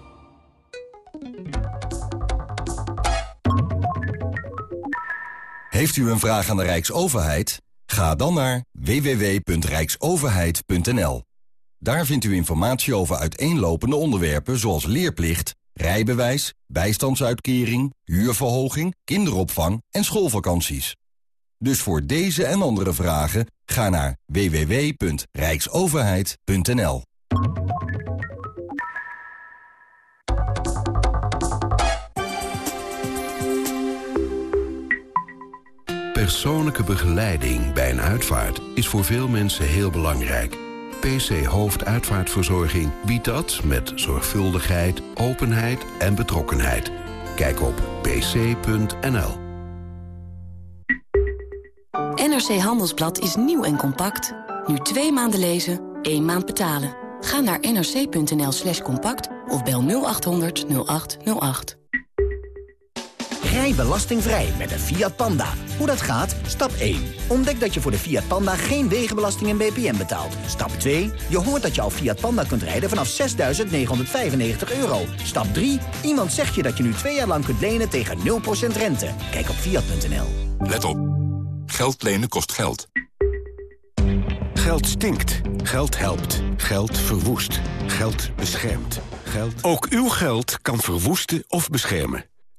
Heeft u een vraag aan de Rijksoverheid? Ga dan naar www.rijksoverheid.nl. Daar vindt u informatie over uiteenlopende onderwerpen zoals leerplicht rijbewijs, bijstandsuitkering, huurverhoging, kinderopvang en schoolvakanties. Dus voor deze en andere vragen ga naar www.rijksoverheid.nl. Persoonlijke begeleiding bij een uitvaart is voor veel mensen heel belangrijk. PC Hoofduitvaartverzorging biedt dat met zorgvuldigheid, openheid en betrokkenheid. Kijk op pc.nl. NRC Handelsblad is nieuw en compact. Nu twee maanden lezen, één maand betalen. Ga naar nrc.nl slash compact of bel 0800 0808. Rij belastingvrij met een Fiat Panda. Hoe dat gaat? Stap 1. Ontdek dat je voor de Fiat Panda geen wegenbelasting en BPM betaalt. Stap 2. Je hoort dat je al Fiat Panda kunt rijden vanaf 6.995 euro. Stap 3. Iemand zegt je dat je nu twee jaar lang kunt lenen tegen 0% rente. Kijk op Fiat.nl. Let op. Geld lenen kost geld. Geld stinkt. Geld helpt. Geld verwoest. Geld beschermt. Geld... Ook uw geld kan verwoesten of beschermen.